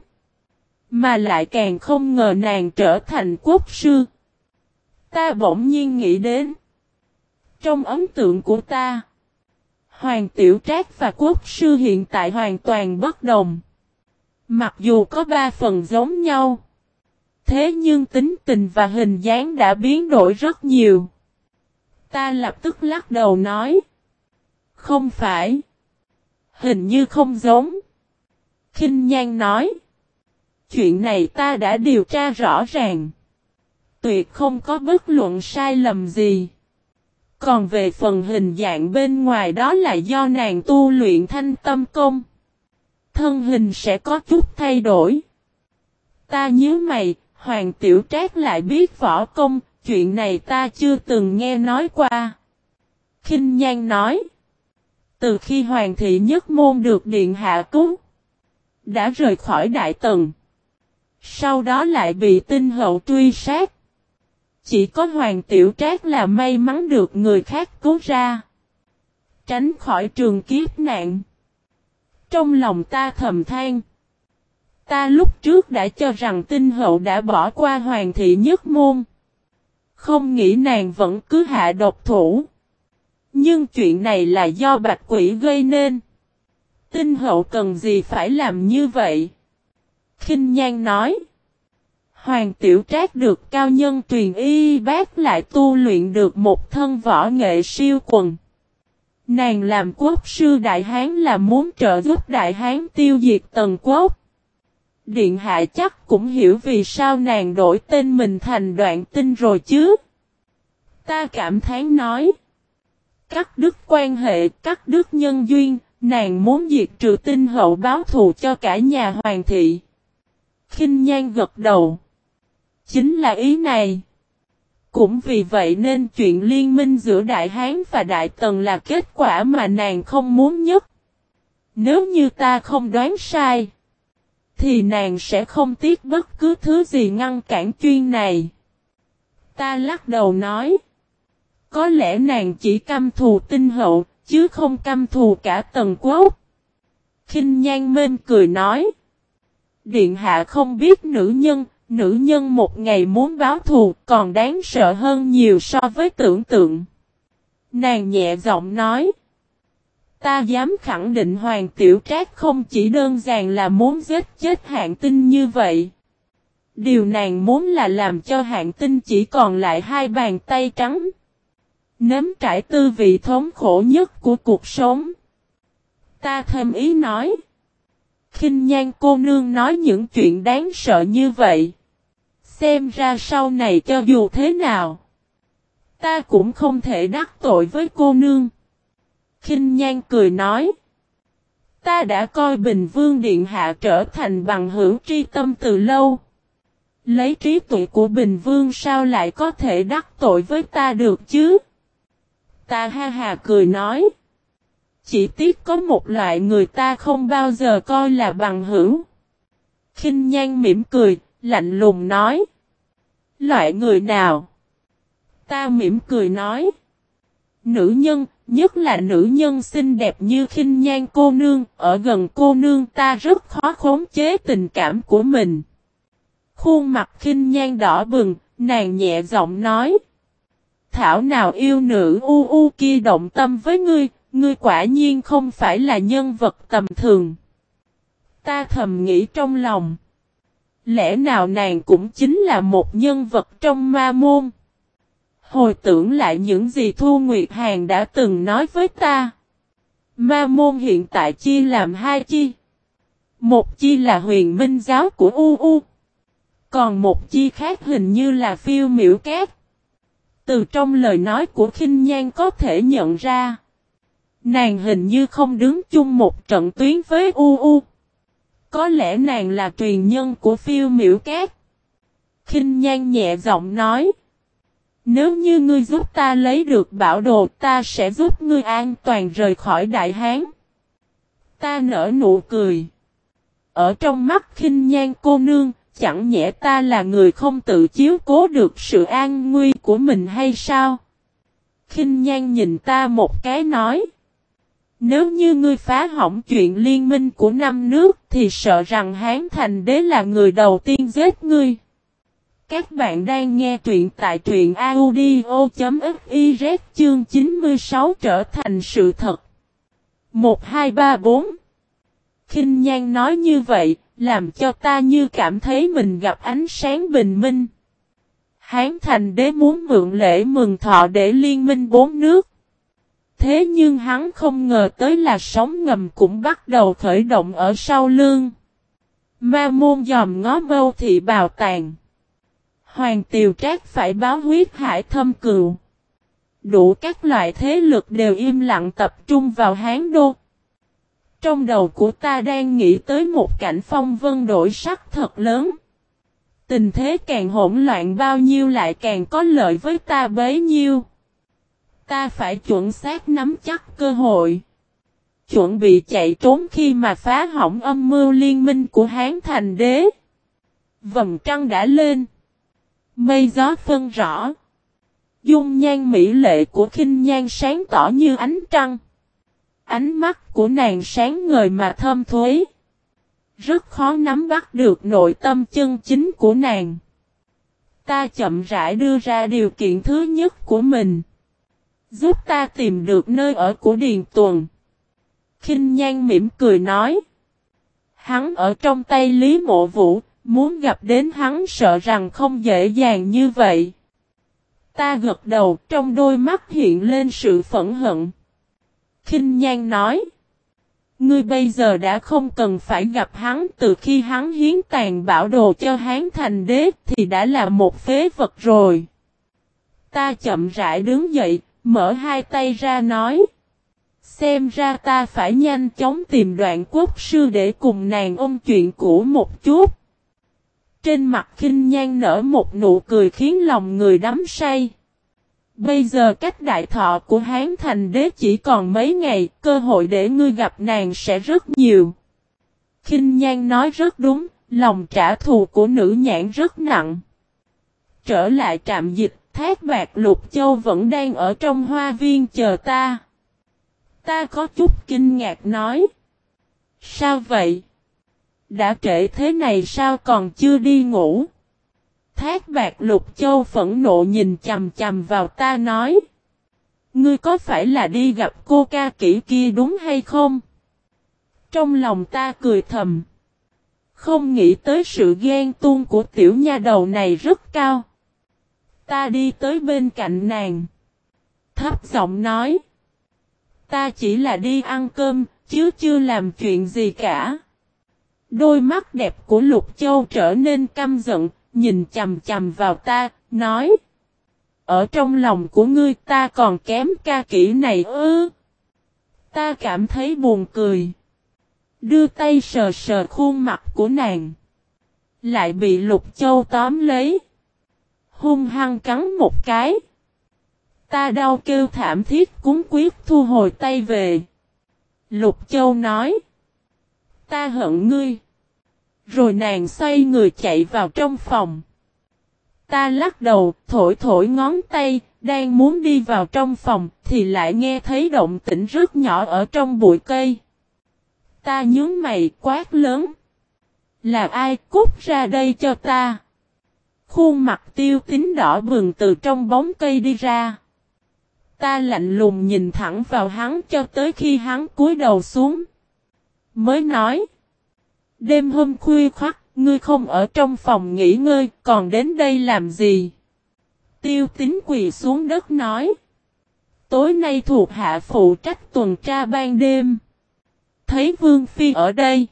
Mà lại càng không ngờ nàng trở thành quốc sư. Ta bỗng nhiên nghĩ đến. Trong ấn tượng của ta, Hoàng Tiểu Trác và Quốc Sư hiện tại hoàn toàn bất đồng. Mặc dù có ba phần giống nhau, thế nhưng tính tình và hình dáng đã biến đổi rất nhiều. Ta lập tức lắc đầu nói. Không phải. Hình như không giống. kinh Nhan nói. Chuyện này ta đã điều tra rõ ràng tuyệt không có bất luận sai lầm gì. Còn về phần hình dạng bên ngoài đó là do nàng tu luyện thanh tâm công. Thân hình sẽ có chút thay đổi. Ta nhớ mày, Hoàng Tiểu Trác lại biết võ công, chuyện này ta chưa từng nghe nói qua. kinh Nhan nói. Từ khi Hoàng thị nhất môn được điện hạ cứu. đã rời khỏi Đại Tần. Sau đó lại bị tinh hậu truy sát. Chỉ có Hoàng Tiểu Trác là may mắn được người khác cứu ra. Tránh khỏi trường kiếp nạn. Trong lòng ta thầm than. Ta lúc trước đã cho rằng tinh hậu đã bỏ qua hoàng thị nhất môn. Không nghĩ nàng vẫn cứ hạ độc thủ. Nhưng chuyện này là do bạch quỷ gây nên. Tinh hậu cần gì phải làm như vậy? kinh Nhan nói. Hoàng tiểu trác được cao nhân truyền y bác lại tu luyện được một thân võ nghệ siêu quần. Nàng làm quốc sư Đại Hán là muốn trợ giúp Đại Hán tiêu diệt tần quốc. Điện hạ chắc cũng hiểu vì sao nàng đổi tên mình thành đoạn tinh rồi chứ. Ta cảm thán nói. Cắt đứt quan hệ, cắt đứt nhân duyên, nàng muốn diệt trừ tinh hậu báo thù cho cả nhà hoàng thị. kinh nhan gật đầu. Chính là ý này. Cũng vì vậy nên chuyện liên minh giữa Đại Hán và Đại Tần là kết quả mà nàng không muốn nhất. Nếu như ta không đoán sai, thì nàng sẽ không tiếc bất cứ thứ gì ngăn cản chuyên này. Ta lắc đầu nói, có lẽ nàng chỉ căm thù tinh hậu, chứ không căm thù cả tần quốc. kinh nhan mên cười nói, Điện hạ không biết nữ nhân, Nữ nhân một ngày muốn báo thù còn đáng sợ hơn nhiều so với tưởng tượng. Nàng nhẹ giọng nói. Ta dám khẳng định Hoàng Tiểu Trác không chỉ đơn giản là muốn giết chết hạng tinh như vậy. Điều nàng muốn là làm cho hạng tinh chỉ còn lại hai bàn tay trắng. Nếm trải tư vị thống khổ nhất của cuộc sống. Ta thêm ý nói. kinh nhan cô nương nói những chuyện đáng sợ như vậy. Xem ra sau này cho dù thế nào. Ta cũng không thể đắc tội với cô nương kinh Nhan cười nói. Ta đã coi Bình Vương Điện Hạ trở thành bằng hữu tri tâm từ lâu. Lấy trí tuệ của Bình Vương sao lại có thể đắc tội với ta được chứ? Ta ha hà cười nói. Chỉ tiếc có một loại người ta không bao giờ coi là bằng hữu. kinh Nhan mỉm cười, lạnh lùng nói. Loại người nào? Ta mỉm cười nói. Nữ nhân, nhất là nữ nhân xinh đẹp như khinh nhan cô nương, ở gần cô nương ta rất khó khống chế tình cảm của mình. Khuôn mặt khinh nhan đỏ bừng, nàng nhẹ giọng nói. Thảo nào yêu nữ u u kia động tâm với ngươi, ngươi quả nhiên không phải là nhân vật tầm thường. Ta thầm nghĩ trong lòng. Lẽ nào nàng cũng chính là một nhân vật trong ma môn? Hồi tưởng lại những gì Thu Nguyệt Hàn đã từng nói với ta. Ma môn hiện tại chia làm hai chi. Một chi là huyền minh giáo của U U. Còn một chi khác hình như là phiêu miểu cát. Từ trong lời nói của khinh Nhan có thể nhận ra. Nàng hình như không đứng chung một trận tuyến với U U. Có lẽ nàng là truyền nhân của phiêu miểu cát. kinh nhan nhẹ giọng nói. Nếu như ngươi giúp ta lấy được bảo đồ ta sẽ giúp ngươi an toàn rời khỏi đại hán. Ta nở nụ cười. Ở trong mắt khinh nhan cô nương, chẳng nhẽ ta là người không tự chiếu cố được sự an nguy của mình hay sao? Khinh nhan nhìn ta một cái nói. Nếu như ngươi phá hỏng chuyện liên minh của năm nước thì sợ rằng Hán Thành Đế là người đầu tiên giết ngươi. Các bạn đang nghe truyện tại truyện audio.fiz chương 96 trở thành sự thật. 1, 2, 3, 4 Kinh Nhan nói như vậy, làm cho ta như cảm thấy mình gặp ánh sáng bình minh. Hán Thành Đế muốn mượn lễ mừng thọ để liên minh bốn nước. Thế nhưng hắn không ngờ tới là sóng ngầm cũng bắt đầu khởi động ở sau lưng. Ma môn dòm ngó mâu thị bào tàng Hoàng tiều trác phải báo huyết hải thâm cựu Đủ các loại thế lực đều im lặng tập trung vào hán đô. Trong đầu của ta đang nghĩ tới một cảnh phong vân đổi sắc thật lớn. Tình thế càng hỗn loạn bao nhiêu lại càng có lợi với ta bấy nhiêu. Ta phải chuẩn xác nắm chắc cơ hội. chuẩn bị chạy trốn khi mà phá hỏng âm mưu liên minh của Hán thành đế. Vầng trăng đã lên. Mây gió phân rõ. Dung nhan mỹ lệ của khinh nhan sáng tỏ như ánh trăng. Ánh mắt của nàng sáng ngời mà thơm thuế. Rất khó nắm bắt được nội tâm chân chính của nàng. Ta chậm rãi đưa ra điều kiện thứ nhất của mình. Giúp ta tìm được nơi ở của Điền Tuần. Kinh Nhan mỉm cười nói. Hắn ở trong tay Lý Mộ Vũ, muốn gặp đến hắn sợ rằng không dễ dàng như vậy. Ta gật đầu trong đôi mắt hiện lên sự phẫn hận. Kinh Nhan nói. Ngươi bây giờ đã không cần phải gặp hắn từ khi hắn hiến tàn bảo đồ cho hắn thành đế thì đã là một phế vật rồi. Ta chậm rãi đứng dậy, mở hai tay ra nói. Xem ra ta phải nhanh chóng tìm đoạn quốc sư để cùng nàng ôm chuyện cũ một chút. Trên mặt khinh nhan nở một nụ cười khiến lòng người đắm say. Bây giờ cách đại thọ của Hán Thành Đế chỉ còn mấy ngày, cơ hội để ngươi gặp nàng sẽ rất nhiều. Kinh Nhan nói rất đúng, lòng trả thù của nữ nhãn rất nặng. Trở lại trạm dịch, Thác Bạc Lục Châu vẫn đang ở trong hoa viên chờ ta. Ta có chút kinh ngạc nói. Sao vậy? Đã trễ thế này sao còn chưa đi ngủ? Thác bạc lục châu phẫn nộ nhìn chầm chầm vào ta nói. Ngươi có phải là đi gặp cô ca kỹ kia đúng hay không? Trong lòng ta cười thầm. Không nghĩ tới sự ghen tuông của tiểu nha đầu này rất cao. Ta đi tới bên cạnh nàng. Thấp giọng nói. Ta chỉ là đi ăn cơm, chứ chưa làm chuyện gì cả. Đôi mắt đẹp của Lục Châu trở nên căm giận, nhìn chầm chầm vào ta, nói. Ở trong lòng của ngươi ta còn kém ca kỹ này ư. Ta cảm thấy buồn cười. Đưa tay sờ sờ khuôn mặt của nàng. Lại bị Lục Châu tóm lấy. Hung hăng cắn một cái. Ta đau kêu thảm thiết cúng quyết thu hồi tay về. Lục Châu nói. Ta hận ngươi. Rồi nàng xoay người chạy vào trong phòng. Ta lắc đầu, thổi thổi ngón tay, đang muốn đi vào trong phòng, thì lại nghe thấy động tĩnh rất nhỏ ở trong bụi cây. Ta nhướng mày quát lớn. Là ai cút ra đây cho ta? Khuôn mặt tiêu tính đỏ bừng từ trong bóng cây đi ra. Ta lạnh lùng nhìn thẳng vào hắn cho tới khi hắn cúi đầu xuống. Mới nói. Đêm hôm khuya khoắc, ngươi không ở trong phòng nghỉ ngơi, còn đến đây làm gì? Tiêu tính quỳ xuống đất nói. Tối nay thuộc hạ phụ trách tuần tra ban đêm. Thấy Vương Phi ở đây.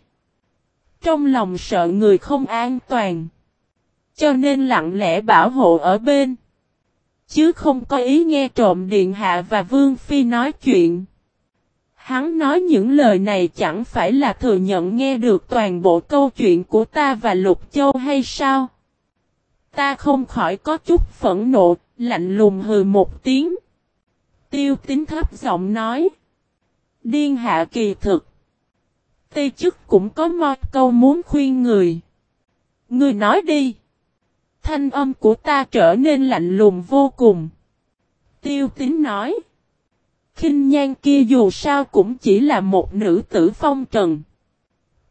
Trong lòng sợ người không an toàn. Cho nên lặng lẽ bảo hộ ở bên. Chứ không có ý nghe trộm Điện Hạ và Vương Phi nói chuyện. Hắn nói những lời này chẳng phải là thừa nhận nghe được toàn bộ câu chuyện của ta và Lục Châu hay sao? Ta không khỏi có chút phẫn nộ, lạnh lùng hừ một tiếng. Tiêu tính thấp giọng nói. Điên hạ kỳ thực. Tây chức cũng có một câu muốn khuyên người. Người nói đi. Thanh âm của ta trở nên lạnh lùng vô cùng. Tiêu tính nói khinh nhan kia dù sao cũng chỉ là một nữ tử phong trần.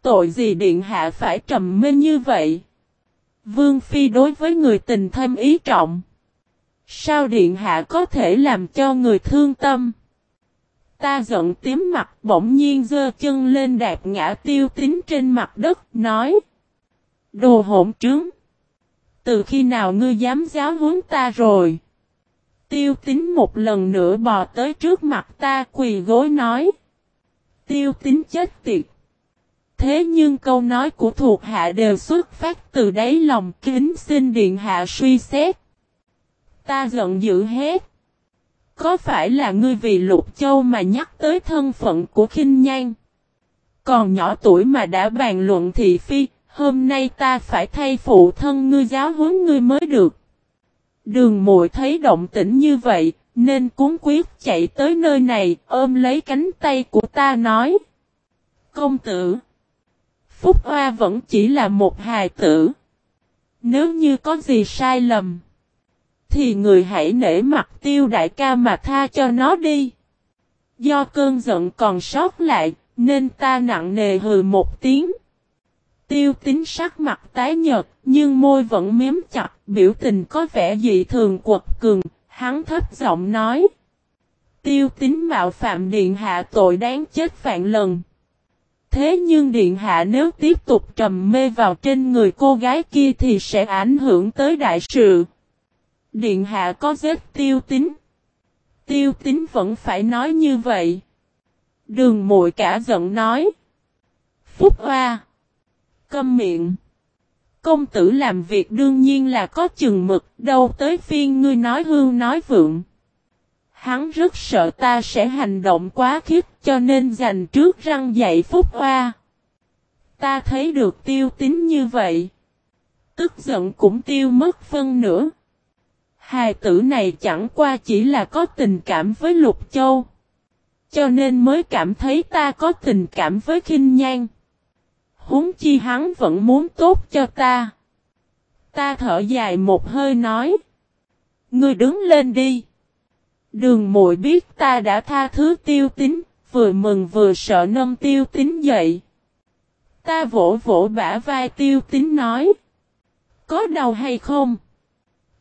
Tội gì điện hạ phải trầm mê như vậy? Vương Phi đối với người tình thêm ý trọng. Sao điện hạ có thể làm cho người thương tâm? Ta giận tím mặt bỗng nhiên dơ chân lên đạp ngã tiêu tính trên mặt đất, nói. Đồ hỗn trướng! Từ khi nào ngươi dám giáo huấn ta rồi? Tiêu tính một lần nữa bò tới trước mặt ta quỳ gối nói. Tiêu tính chết tiệt. Thế nhưng câu nói của thuộc hạ đều xuất phát từ đáy lòng kính xin điện hạ suy xét. Ta giận dữ hết. Có phải là ngươi vì lục châu mà nhắc tới thân phận của khinh nhan? Còn nhỏ tuổi mà đã bàn luận thị phi, hôm nay ta phải thay phụ thân ngươi giáo huấn ngươi mới được. Đường muội thấy động tĩnh như vậy, Nên cuốn quyết chạy tới nơi này, ôm lấy cánh tay của ta nói. Công tử. Phúc Hoa vẫn chỉ là một hài tử. Nếu như có gì sai lầm. Thì người hãy nể mặt tiêu đại ca mà tha cho nó đi. Do cơn giận còn sót lại, nên ta nặng nề hừ một tiếng. Tiêu tính sắc mặt tái nhợt, nhưng môi vẫn miếm chặt, biểu tình có vẻ dị thường quật cường, hắn thấp giọng nói. Tiêu tính mạo phạm điện hạ tội đáng chết vạn lần. Thế nhưng điện hạ nếu tiếp tục trầm mê vào trên người cô gái kia thì sẽ ảnh hưởng tới đại sự. Điện hạ có giết tiêu tính. Tiêu tính vẫn phải nói như vậy. Đường mội cả giận nói. Phúc Hoa. Câm miệng. Công tử làm việc đương nhiên là có chừng mực, đâu tới phiên ngươi nói hương nói vượng. Hắn rất sợ ta sẽ hành động quá khiếp cho nên dành trước răng dạy Phúc Hoa. Ta thấy được tiêu tính như vậy. Tức giận cũng tiêu mất phân nữa. Hài tử này chẳng qua chỉ là có tình cảm với Lục Châu. Cho nên mới cảm thấy ta có tình cảm với khinh nhan. Húng chi hắn vẫn muốn tốt cho ta. Ta thở dài một hơi nói. Ngươi đứng lên đi. Đường muội biết ta đã tha thứ tiêu tính, vừa mừng vừa sợ nâng tiêu tính dậy. Ta vỗ vỗ bả vai tiêu tính nói. Có đau hay không?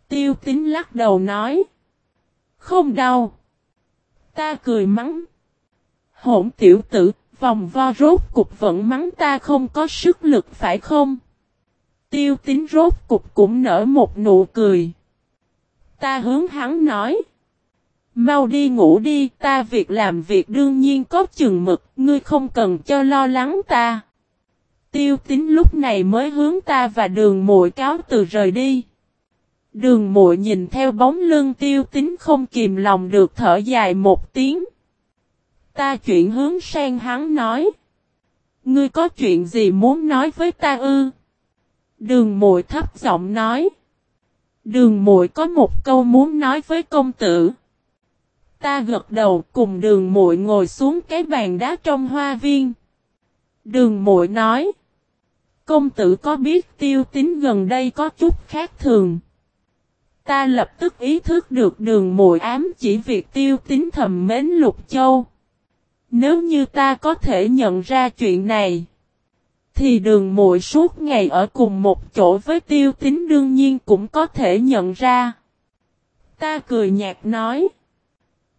Tiêu tính lắc đầu nói. Không đau. Ta cười mắng. Hỗn tiểu tử, vòng vo rốt cục vẫn mắng ta không có sức lực phải không? Tiêu tính rốt cục cũng nở một nụ cười. Ta hướng hắn nói. Mau đi ngủ đi, ta việc làm việc đương nhiên có chừng mực, ngươi không cần cho lo lắng ta. Tiêu tính lúc này mới hướng ta và đường muội cáo từ rời đi. Đường muội nhìn theo bóng lưng tiêu tính không kìm lòng được thở dài một tiếng. Ta chuyển hướng sang hắn nói. Ngươi có chuyện gì muốn nói với ta ư? Đường mội thấp giọng nói. Đường mội có một câu muốn nói với công tử. Ta gật đầu cùng đường mội ngồi xuống cái bàn đá trong hoa viên. Đường mội nói. Công tử có biết tiêu tính gần đây có chút khác thường. Ta lập tức ý thức được đường mội ám chỉ việc tiêu tính thầm mến lục châu. Nếu như ta có thể nhận ra chuyện này. Thì đường muội suốt ngày ở cùng một chỗ với tiêu tính đương nhiên cũng có thể nhận ra. Ta cười nhạt nói.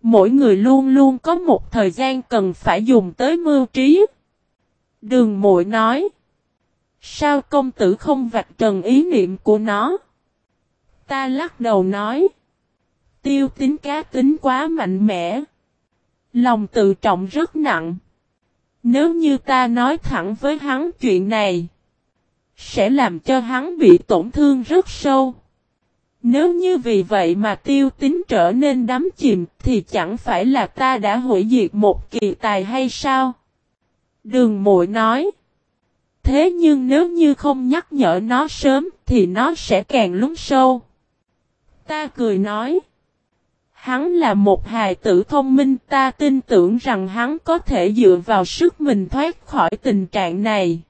Mỗi người luôn luôn có một thời gian cần phải dùng tới mưu trí. Đường muội nói. Sao công tử không vạch trần ý niệm của nó? Ta lắc đầu nói. Tiêu tính cá tính quá mạnh mẽ. Lòng tự trọng rất nặng. Nếu như ta nói thẳng với hắn chuyện này. Sẽ làm cho hắn bị tổn thương rất sâu. Nếu như vì vậy mà tiêu tính trở nên đắm chìm, thì chẳng phải là ta đã hủy diệt một kỳ tài hay sao? Đường mội nói. Thế nhưng nếu như không nhắc nhở nó sớm, thì nó sẽ càng lún sâu. Ta cười nói. Hắn là một hài tử thông minh, ta tin tưởng rằng hắn có thể dựa vào sức mình thoát khỏi tình trạng này.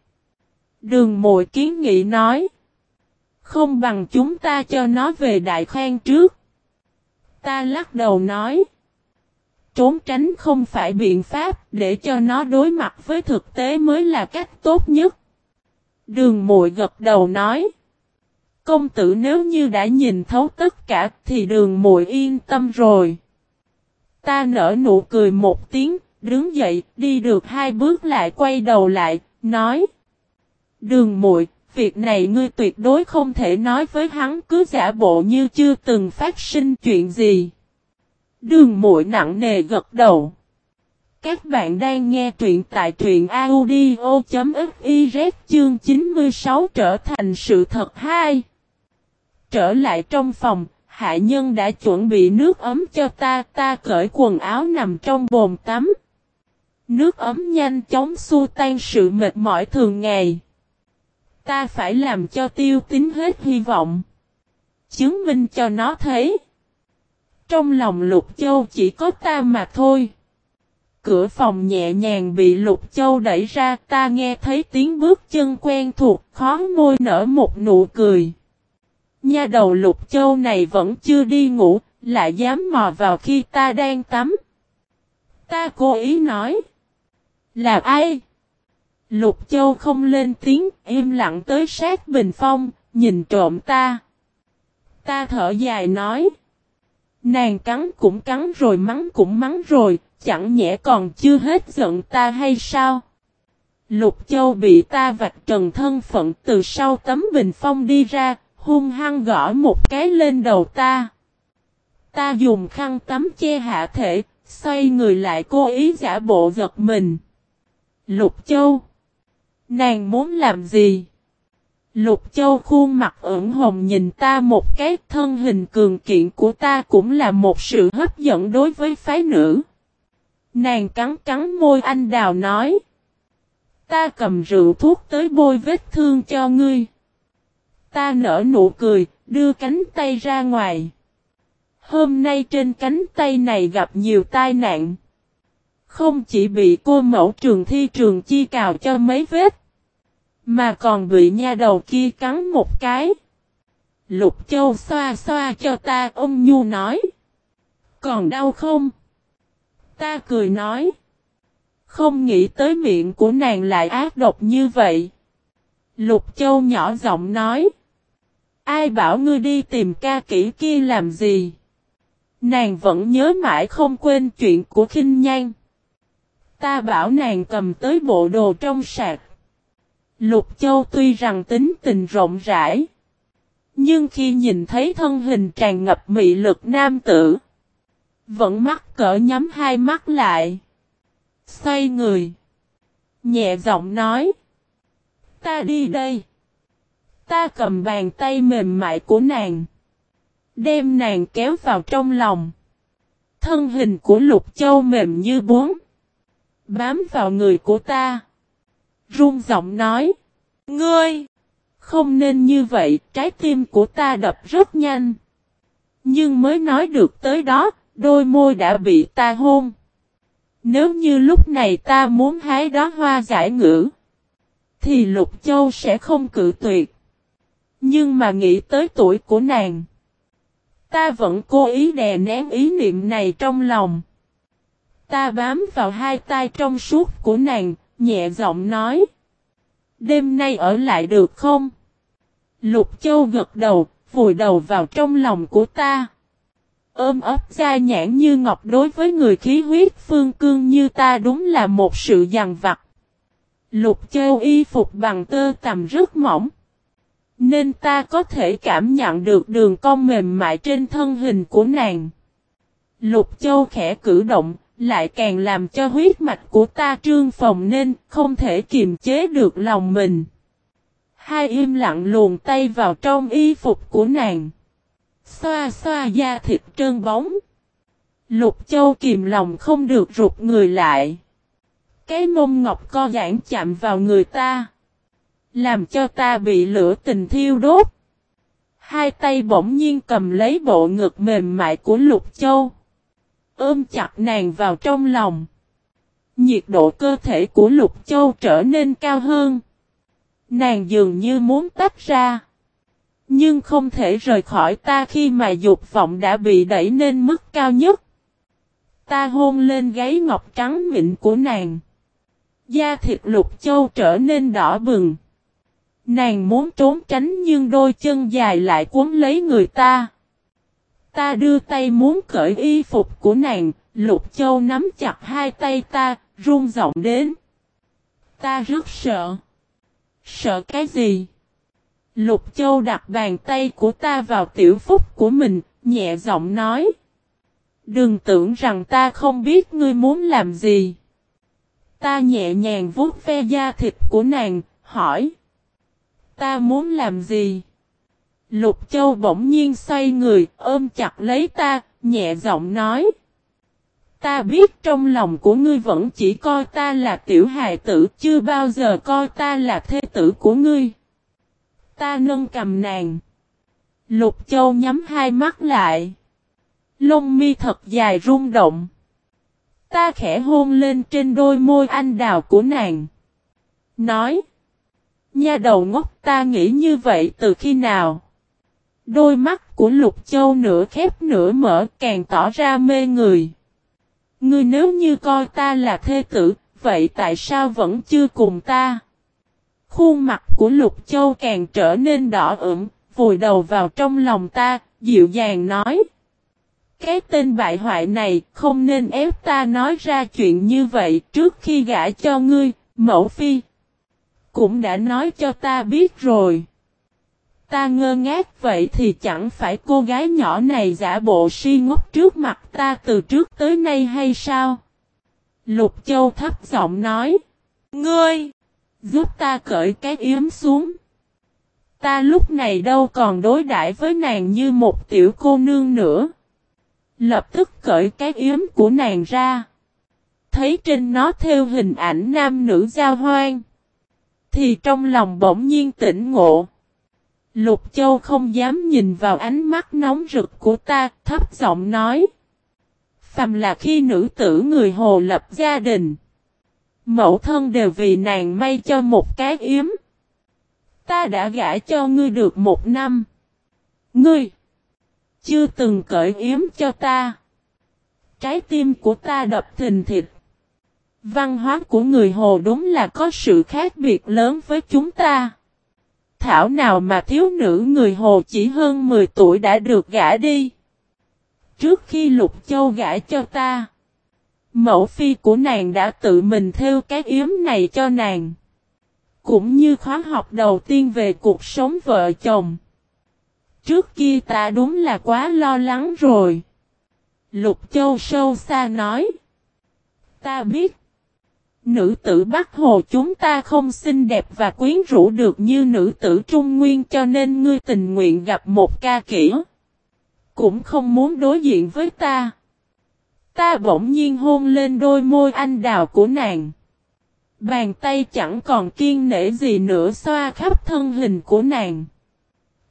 Đường mội kiến nghị nói. Không bằng chúng ta cho nó về đại khoan trước. Ta lắc đầu nói. Trốn tránh không phải biện pháp, để cho nó đối mặt với thực tế mới là cách tốt nhất. Đường mội gật đầu nói. Công tử nếu như đã nhìn thấu tất cả thì đường muội yên tâm rồi. Ta nở nụ cười một tiếng, đứng dậy, đi được hai bước lại quay đầu lại, nói. Đường muội việc này ngươi tuyệt đối không thể nói với hắn cứ giả bộ như chưa từng phát sinh chuyện gì. Đường muội nặng nề gật đầu. Các bạn đang nghe truyện tại truyện audio.fiz chương 96 trở thành sự thật hay. Trở lại trong phòng, hạ nhân đã chuẩn bị nước ấm cho ta, ta cởi quần áo nằm trong bồn tắm. Nước ấm nhanh chóng xua tan sự mệt mỏi thường ngày. Ta phải làm cho tiêu tính hết hy vọng. Chứng minh cho nó thấy. Trong lòng Lục Châu chỉ có ta mà thôi. Cửa phòng nhẹ nhàng bị Lục Châu đẩy ra ta nghe thấy tiếng bước chân quen thuộc khó môi nở một nụ cười. Nha đầu Lục Châu này vẫn chưa đi ngủ, lại dám mò vào khi ta đang tắm. Ta cố ý nói. Là ai? Lục Châu không lên tiếng, im lặng tới sát bình phong, nhìn trộm ta. Ta thở dài nói. Nàng cắn cũng cắn rồi mắng cũng mắng rồi, chẳng nhẽ còn chưa hết giận ta hay sao? Lục Châu bị ta vạch trần thân phận từ sau tấm bình phong đi ra, hung hăng gõ một cái lên đầu ta. Ta dùng khăn tắm che hạ thể, xoay người lại cố ý giả bộ giật mình. Lục Châu Nàng muốn làm gì? Lục Châu khuôn mặt ửng hồng nhìn ta một cái thân hình cường kiện của ta cũng là một sự hấp dẫn đối với phái nữ. Nàng cắn cắn môi anh đào nói. Ta cầm rượu thuốc tới bôi vết thương cho ngươi. Ta nở nụ cười, đưa cánh tay ra ngoài. Hôm nay trên cánh tay này gặp nhiều tai nạn. Không chỉ bị cô mẫu trường thi trường chi cào cho mấy vết. Mà còn bị nha đầu kia cắn một cái. Lục châu xoa xoa cho ta ông Nhu nói. Còn đau không? Ta cười nói. Không nghĩ tới miệng của nàng lại ác độc như vậy. Lục châu nhỏ giọng nói. Ai bảo ngươi đi tìm ca kỹ kia làm gì? Nàng vẫn nhớ mãi không quên chuyện của khinh nhan. Ta bảo nàng cầm tới bộ đồ trong sạc. Lục Châu tuy rằng tính tình rộng rãi. Nhưng khi nhìn thấy thân hình tràn ngập mị lực nam tử. Vẫn mắt cỡ nhắm hai mắt lại. Xoay người. Nhẹ giọng nói. Ta đi đây. Ta cầm bàn tay mềm mại của nàng. Đem nàng kéo vào trong lòng. Thân hình của Lục Châu mềm như bốn. Bám vào người của ta. Run giọng nói. Ngươi! Không nên như vậy, trái tim của ta đập rất nhanh. Nhưng mới nói được tới đó, đôi môi đã bị ta hôn. Nếu như lúc này ta muốn hái đó hoa giải ngữ, thì Lục Châu sẽ không cự tuyệt. Nhưng mà nghĩ tới tuổi của nàng, ta vẫn cố ý đè nén ý niệm này trong lòng. Ta bám vào hai tay trong suốt của nàng, nhẹ giọng nói. Đêm nay ở lại được không? Lục Châu gật đầu, vùi đầu vào trong lòng của ta. Ôm ấp da nhãn như ngọc đối với người khí huyết phương cương như ta đúng là một sự dằn vặt. Lục Châu y phục bằng tơ tầm rất mỏng. Nên ta có thể cảm nhận được đường cong mềm mại trên thân hình của nàng. Lục Châu khẽ cử động, lại càng làm cho huyết mạch của ta trương phồng nên không thể kiềm chế được lòng mình. Hai im lặng luồn tay vào trong y phục của nàng. Xoa xoa da thịt trơn bóng. Lục châu kìm lòng không được rụt người lại. Cái mông ngọc co giãn chạm vào người ta. Làm cho ta bị lửa tình thiêu đốt. Hai tay bỗng nhiên cầm lấy bộ ngực mềm mại của lục châu ôm chặt nàng vào trong lòng. Nhiệt độ cơ thể của Lục Châu trở nên cao hơn. Nàng dường như muốn tách ra. Nhưng không thể rời khỏi ta khi mà dục vọng đã bị đẩy lên mức cao nhất. Ta hôn lên gáy ngọc trắng mịn của nàng. Da thịt Lục Châu trở nên đỏ bừng. Nàng muốn trốn tránh nhưng đôi chân dài lại cuốn lấy người ta. Ta đưa tay muốn cởi y phục của nàng, Lục Châu nắm chặt hai tay ta, run giọng đến. Ta rất sợ. Sợ cái gì? Lục Châu đặt bàn tay của ta vào tiểu phúc của mình, nhẹ giọng nói. Đừng tưởng rằng ta không biết ngươi muốn làm gì. Ta nhẹ nhàng vuốt ve da thịt của nàng, hỏi. Ta muốn làm gì? Lục Châu bỗng nhiên xoay người, ôm chặt lấy ta, nhẹ giọng nói. Ta biết trong lòng của ngươi vẫn chỉ coi ta là tiểu hài tử, chưa bao giờ coi ta là thê tử của ngươi. Ta nâng cầm nàng. Lục Châu nhắm hai mắt lại. Lông mi thật dài rung động. Ta khẽ hôn lên trên đôi môi anh đào của nàng. Nói. Nha đầu ngốc ta nghĩ như vậy từ khi nào? Đôi mắt của Lục Châu nửa khép nửa mở càng tỏ ra mê người. Ngươi nếu như coi ta là thê tử, vậy tại sao vẫn chưa cùng ta? Khuôn mặt của Lục Châu càng trở nên đỏ ửng, vùi đầu vào trong lòng ta, dịu dàng nói. Cái tên bại hoại này không nên ép ta nói ra chuyện như vậy trước khi gả cho ngươi, mẫu phi. Cũng đã nói cho ta biết rồi. Ta ngơ ngác vậy thì chẳng phải cô gái nhỏ này giả bộ si ngốc trước mặt ta từ trước tới nay hay sao? Lục Châu thấp giọng nói. Ngươi! Giúp ta cởi cái yếm xuống. Ta lúc này đâu còn đối đãi với nàng như một tiểu cô nương nữa. Lập tức cởi cái yếm của nàng ra. Thấy trên nó theo hình ảnh nam nữ giao hoang. Thì trong lòng bỗng nhiên tỉnh ngộ. Lục Châu không dám nhìn vào ánh mắt nóng rực của ta, thấp giọng nói. Phàm là khi nữ tử người hồ lập gia đình. Mẫu thân đều vì nàng may cho một cái yếm. Ta đã gả cho ngươi được một năm. Ngươi chưa từng cởi yếm cho ta. Trái tim của ta đập thình thịt. Văn hóa của người Hồ đúng là có sự khác biệt lớn với chúng ta. Thảo nào mà thiếu nữ người Hồ chỉ hơn 10 tuổi đã được gả đi. Trước khi Lục Châu gả cho ta, mẫu phi của nàng đã tự mình theo cái yếm này cho nàng. Cũng như khóa học đầu tiên về cuộc sống vợ chồng. Trước kia ta đúng là quá lo lắng rồi. Lục Châu sâu xa nói. Ta biết. Nữ tử Bắc Hồ chúng ta không xinh đẹp và quyến rũ được như nữ tử Trung Nguyên cho nên ngươi tình nguyện gặp một ca kỹ. Cũng không muốn đối diện với ta. Ta bỗng nhiên hôn lên đôi môi anh đào của nàng. Bàn tay chẳng còn kiên nể gì nữa xoa khắp thân hình của nàng.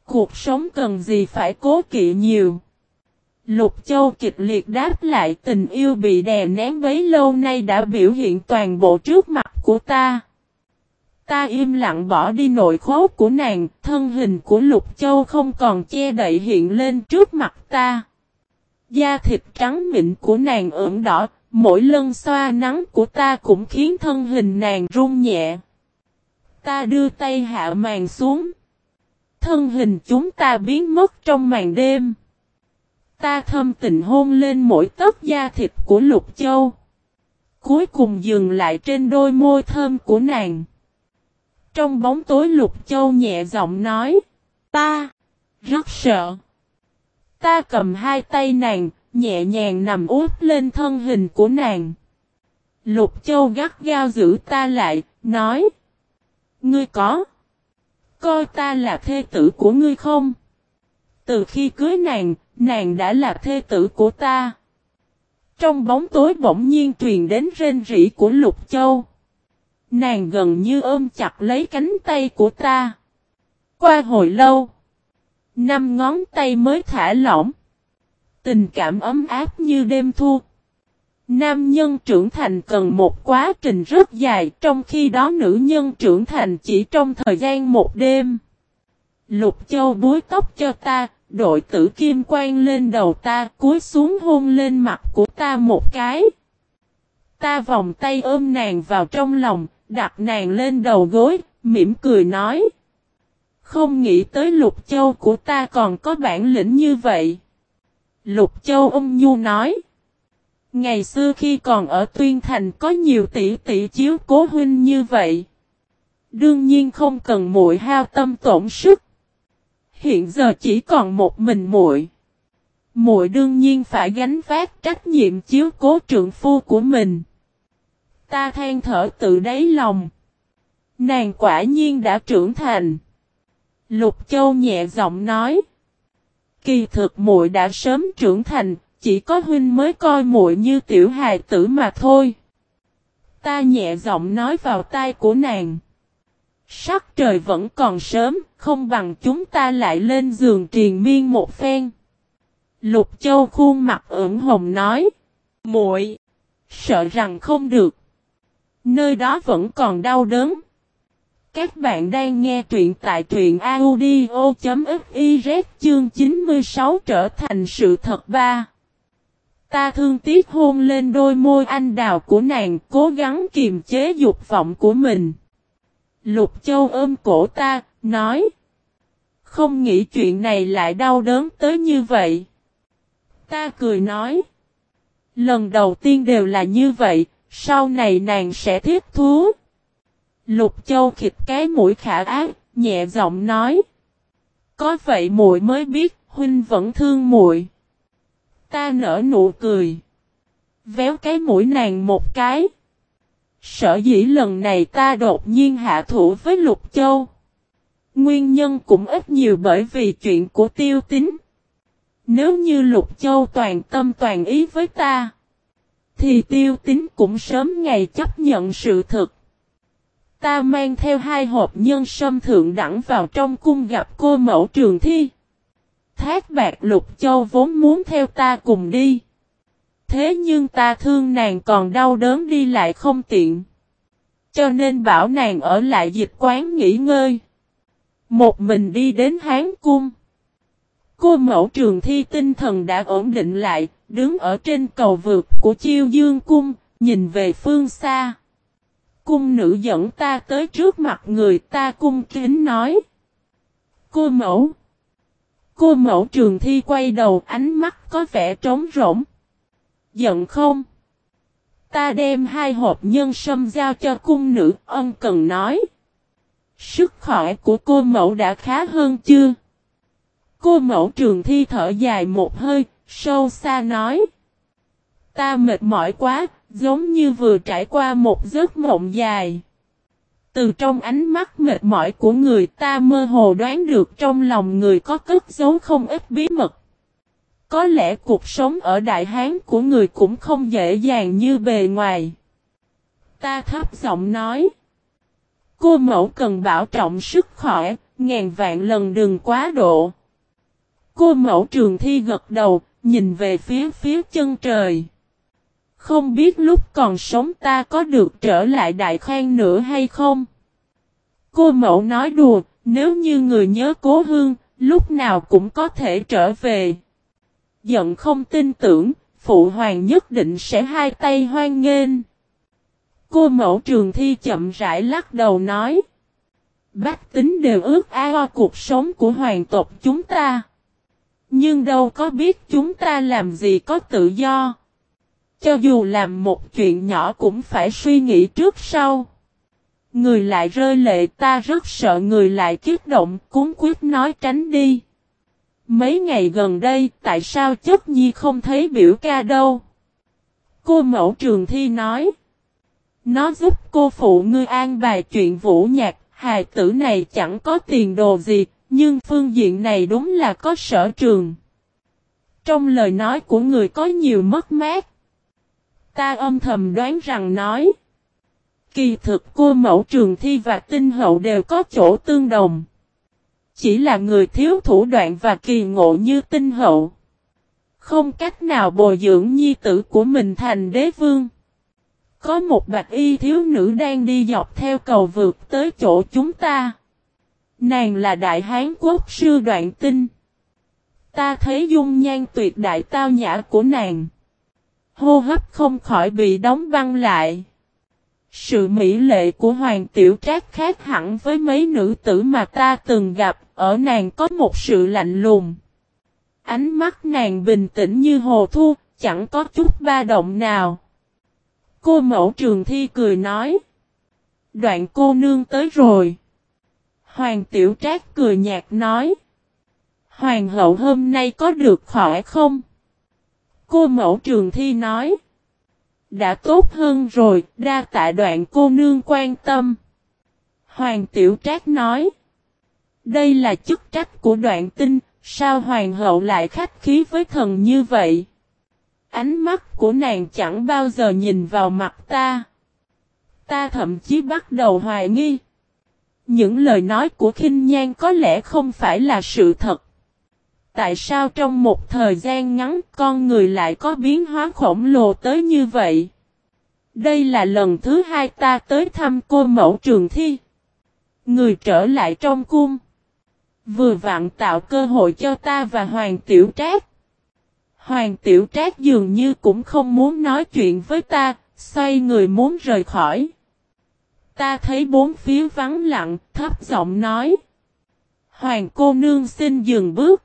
Cuộc sống cần gì phải cố kỵ nhiều. Lục Châu kịch liệt đáp lại tình yêu bị đè nén bấy lâu nay đã biểu hiện toàn bộ trước mặt của ta. Ta im lặng bỏ đi nội khố của nàng, thân hình của Lục Châu không còn che đậy hiện lên trước mặt ta. Da thịt trắng mịn của nàng ửng đỏ, mỗi lần xoa nắng của ta cũng khiến thân hình nàng run nhẹ. Ta đưa tay hạ màn xuống. Thân hình chúng ta biến mất trong màn đêm. Ta thâm tình hôn lên mỗi tấc da thịt của Lục Châu. Cuối cùng dừng lại trên đôi môi thơm của nàng. Trong bóng tối Lục Châu nhẹ giọng nói. Ta, rất sợ. Ta cầm hai tay nàng, nhẹ nhàng nằm úp lên thân hình của nàng. Lục Châu gắt gao giữ ta lại, nói. Ngươi có. Coi ta là thê tử của ngươi không? Từ khi cưới nàng, nàng đã là thê tử của ta. Trong bóng tối bỗng nhiên truyền đến rên rỉ của Lục Châu. Nàng gần như ôm chặt lấy cánh tay của ta. Qua hồi lâu, năm ngón tay mới thả lỏng. Tình cảm ấm áp như đêm thu. Nam nhân trưởng thành cần một quá trình rất dài, trong khi đó nữ nhân trưởng thành chỉ trong thời gian một đêm. Lục Châu búi tóc cho ta, đội tử kim quang lên đầu ta, cúi xuống hôn lên mặt của ta một cái. Ta vòng tay ôm nàng vào trong lòng, đặt nàng lên đầu gối, mỉm cười nói. Không nghĩ tới Lục Châu của ta còn có bản lĩnh như vậy. Lục Châu ôm nhu nói. Ngày xưa khi còn ở Tuyên Thành có nhiều tỷ tỷ chiếu cố huynh như vậy. Đương nhiên không cần muội hao tâm tổn sức. Hiện giờ chỉ còn một mình muội. Muội đương nhiên phải gánh vác trách nhiệm chiếu cố trượng phu của mình. Ta than thở tự đáy lòng. Nàng quả nhiên đã trưởng thành. Lục Châu nhẹ giọng nói. Kỳ thực muội đã sớm trưởng thành, chỉ có huynh mới coi muội như tiểu hài tử mà thôi. Ta nhẹ giọng nói vào tai của nàng. Sắc trời vẫn còn sớm, không bằng chúng ta lại lên giường triền miên một phen. Lục Châu khuôn mặt ửng hồng nói. muội Sợ rằng không được. Nơi đó vẫn còn đau đớn. Các bạn đang nghe truyện tại truyện audio.fiz chương 96 trở thành sự thật ba. Ta thương tiếc hôn lên đôi môi anh đào của nàng cố gắng kiềm chế dục vọng của mình. Lục Châu ôm cổ ta, nói. Không nghĩ chuyện này lại đau đớn tới như vậy. Ta cười nói. Lần đầu tiên đều là như vậy, sau này nàng sẽ thiết thú. Lục Châu khịt cái mũi khả ác, nhẹ giọng nói. Có vậy muội mới biết, huynh vẫn thương muội. Ta nở nụ cười. Véo cái mũi nàng một cái. Sở dĩ lần này ta đột nhiên hạ thủ với Lục Châu. Nguyên nhân cũng ít nhiều bởi vì chuyện của tiêu tính. Nếu như Lục Châu toàn tâm toàn ý với ta. Thì tiêu tính cũng sớm ngày chấp nhận sự thực. Ta mang theo hai hộp nhân sâm thượng đẳng vào trong cung gặp cô mẫu trường thi. Thác bạc Lục Châu vốn muốn theo ta cùng đi. Thế nhưng ta thương nàng còn đau đớn đi lại không tiện. Cho nên bảo nàng ở lại dịch quán nghỉ ngơi. Một mình đi đến Hán Cung. Cô mẫu trường thi tinh thần đã ổn định lại, đứng ở trên cầu vượt của chiêu dương cung, nhìn về phương xa. Cung nữ dẫn ta tới trước mặt người ta cung kính nói. Cô mẫu. Cô mẫu trường thi quay đầu ánh mắt có vẻ trống rỗng. Giận không? Ta đem hai hộp nhân sâm giao cho cung nữ ân cần nói. Sức khỏe của cô mẫu đã khá hơn chưa? Cô mẫu trường thi thở dài một hơi, sâu xa nói. Ta mệt mỏi quá, giống như vừa trải qua một giấc mộng dài. Từ trong ánh mắt mệt mỏi của người ta mơ hồ đoán được trong lòng người có cất giấu không ít bí mật. Có lẽ cuộc sống ở Đại Hán của người cũng không dễ dàng như bề ngoài. Ta thấp giọng nói. Cô mẫu cần bảo trọng sức khỏe, ngàn vạn lần đừng quá độ. Cô mẫu trường thi gật đầu, nhìn về phía phía chân trời. Không biết lúc còn sống ta có được trở lại đại khoan nữa hay không? Cô mẫu nói đùa, nếu như người nhớ cố hương, lúc nào cũng có thể trở về. Giận không tin tưởng, phụ hoàng nhất định sẽ hai tay hoan nghênh. Cô mẫu trường thi chậm rãi lắc đầu nói. Bách tính đều ước ao cuộc sống của hoàng tộc chúng ta. Nhưng đâu có biết chúng ta làm gì có tự do. Cho dù làm một chuyện nhỏ cũng phải suy nghĩ trước sau. Người lại rơi lệ ta rất sợ người lại kiếp động cuốn quyết nói tránh đi. Mấy ngày gần đây tại sao chất nhi không thấy biểu ca đâu? Cô mẫu trường thi nói. Nó giúp cô phụ ngươi an bài chuyện vũ nhạc, hài tử này chẳng có tiền đồ gì, nhưng phương diện này đúng là có sở trường. Trong lời nói của người có nhiều mất mát. Ta âm thầm đoán rằng nói. Kỳ thực cô mẫu trường thi và tinh hậu đều có chỗ tương đồng. Chỉ là người thiếu thủ đoạn và kỳ ngộ như tinh hậu. Không cách nào bồi dưỡng nhi tử của mình thành đế vương. Có một bạch y thiếu nữ đang đi dọc theo cầu vượt tới chỗ chúng ta. Nàng là đại hán quốc sư đoạn tinh. Ta thấy dung nhan tuyệt đại tao nhã của nàng. Hô hấp không khỏi bị đóng băng lại. Sự mỹ lệ của Hoàng Tiểu Trác khác hẳn với mấy nữ tử mà ta từng gặp, ở nàng có một sự lạnh lùng. Ánh mắt nàng bình tĩnh như hồ thu, chẳng có chút ba động nào. Cô mẫu trường thi cười nói. Đoạn cô nương tới rồi. Hoàng Tiểu Trác cười nhạt nói. Hoàng hậu hôm nay có được khỏe không? Cô mẫu trường thi nói. Đã tốt hơn rồi, đa tạ đoạn cô nương quan tâm. Hoàng Tiểu Trác nói. Đây là chức trách của đoạn tinh, sao hoàng hậu lại khách khí với thần như vậy? Ánh mắt của nàng chẳng bao giờ nhìn vào mặt ta. Ta thậm chí bắt đầu hoài nghi. Những lời nói của khinh nhan có lẽ không phải là sự thật tại sao trong một thời gian ngắn con người lại có biến hóa khổng lồ tới như vậy? Đây là lần thứ hai ta tới thăm cô mẫu trường thi. Người trở lại trong cung. Vừa vặn tạo cơ hội cho ta và Hoàng Tiểu Trác. Hoàng Tiểu Trác dường như cũng không muốn nói chuyện với ta, xoay người muốn rời khỏi. Ta thấy bốn phía vắng lặng, thấp giọng nói. Hoàng cô nương xin dừng bước.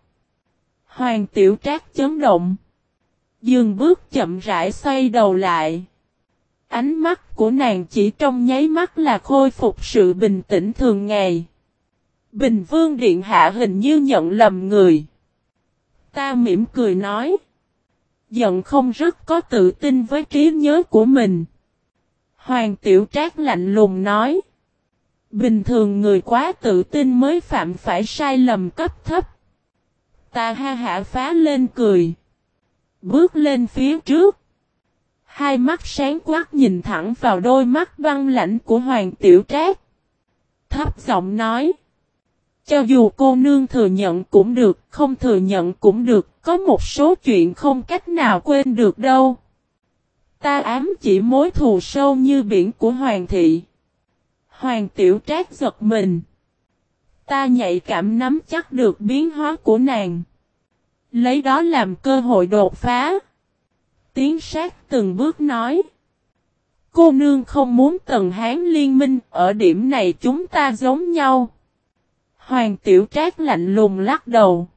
Hoàng Tiểu Trác chấn động. Dừng bước chậm rãi xoay đầu lại. Ánh mắt của nàng chỉ trong nháy mắt là khôi phục sự bình tĩnh thường ngày. Bình Vương Điện Hạ hình như nhận lầm người. Ta mỉm cười nói. Giận không rất có tự tin với trí nhớ của mình. Hoàng Tiểu Trác lạnh lùng nói. Bình thường người quá tự tin mới phạm phải sai lầm cấp thấp. Ta ha hạ phá lên cười. Bước lên phía trước. Hai mắt sáng quát nhìn thẳng vào đôi mắt băng lãnh của Hoàng Tiểu Trác. Thấp giọng nói. Cho dù cô nương thừa nhận cũng được, không thừa nhận cũng được, có một số chuyện không cách nào quên được đâu. Ta ám chỉ mối thù sâu như biển của Hoàng thị. Hoàng Tiểu Trác giật mình. Ta nhạy cảm nắm chắc được biến hóa của nàng. Lấy đó làm cơ hội đột phá. Tiến sát từng bước nói. Cô nương không muốn tần hán liên minh, ở điểm này chúng ta giống nhau. Hoàng tiểu trác lạnh lùng lắc đầu.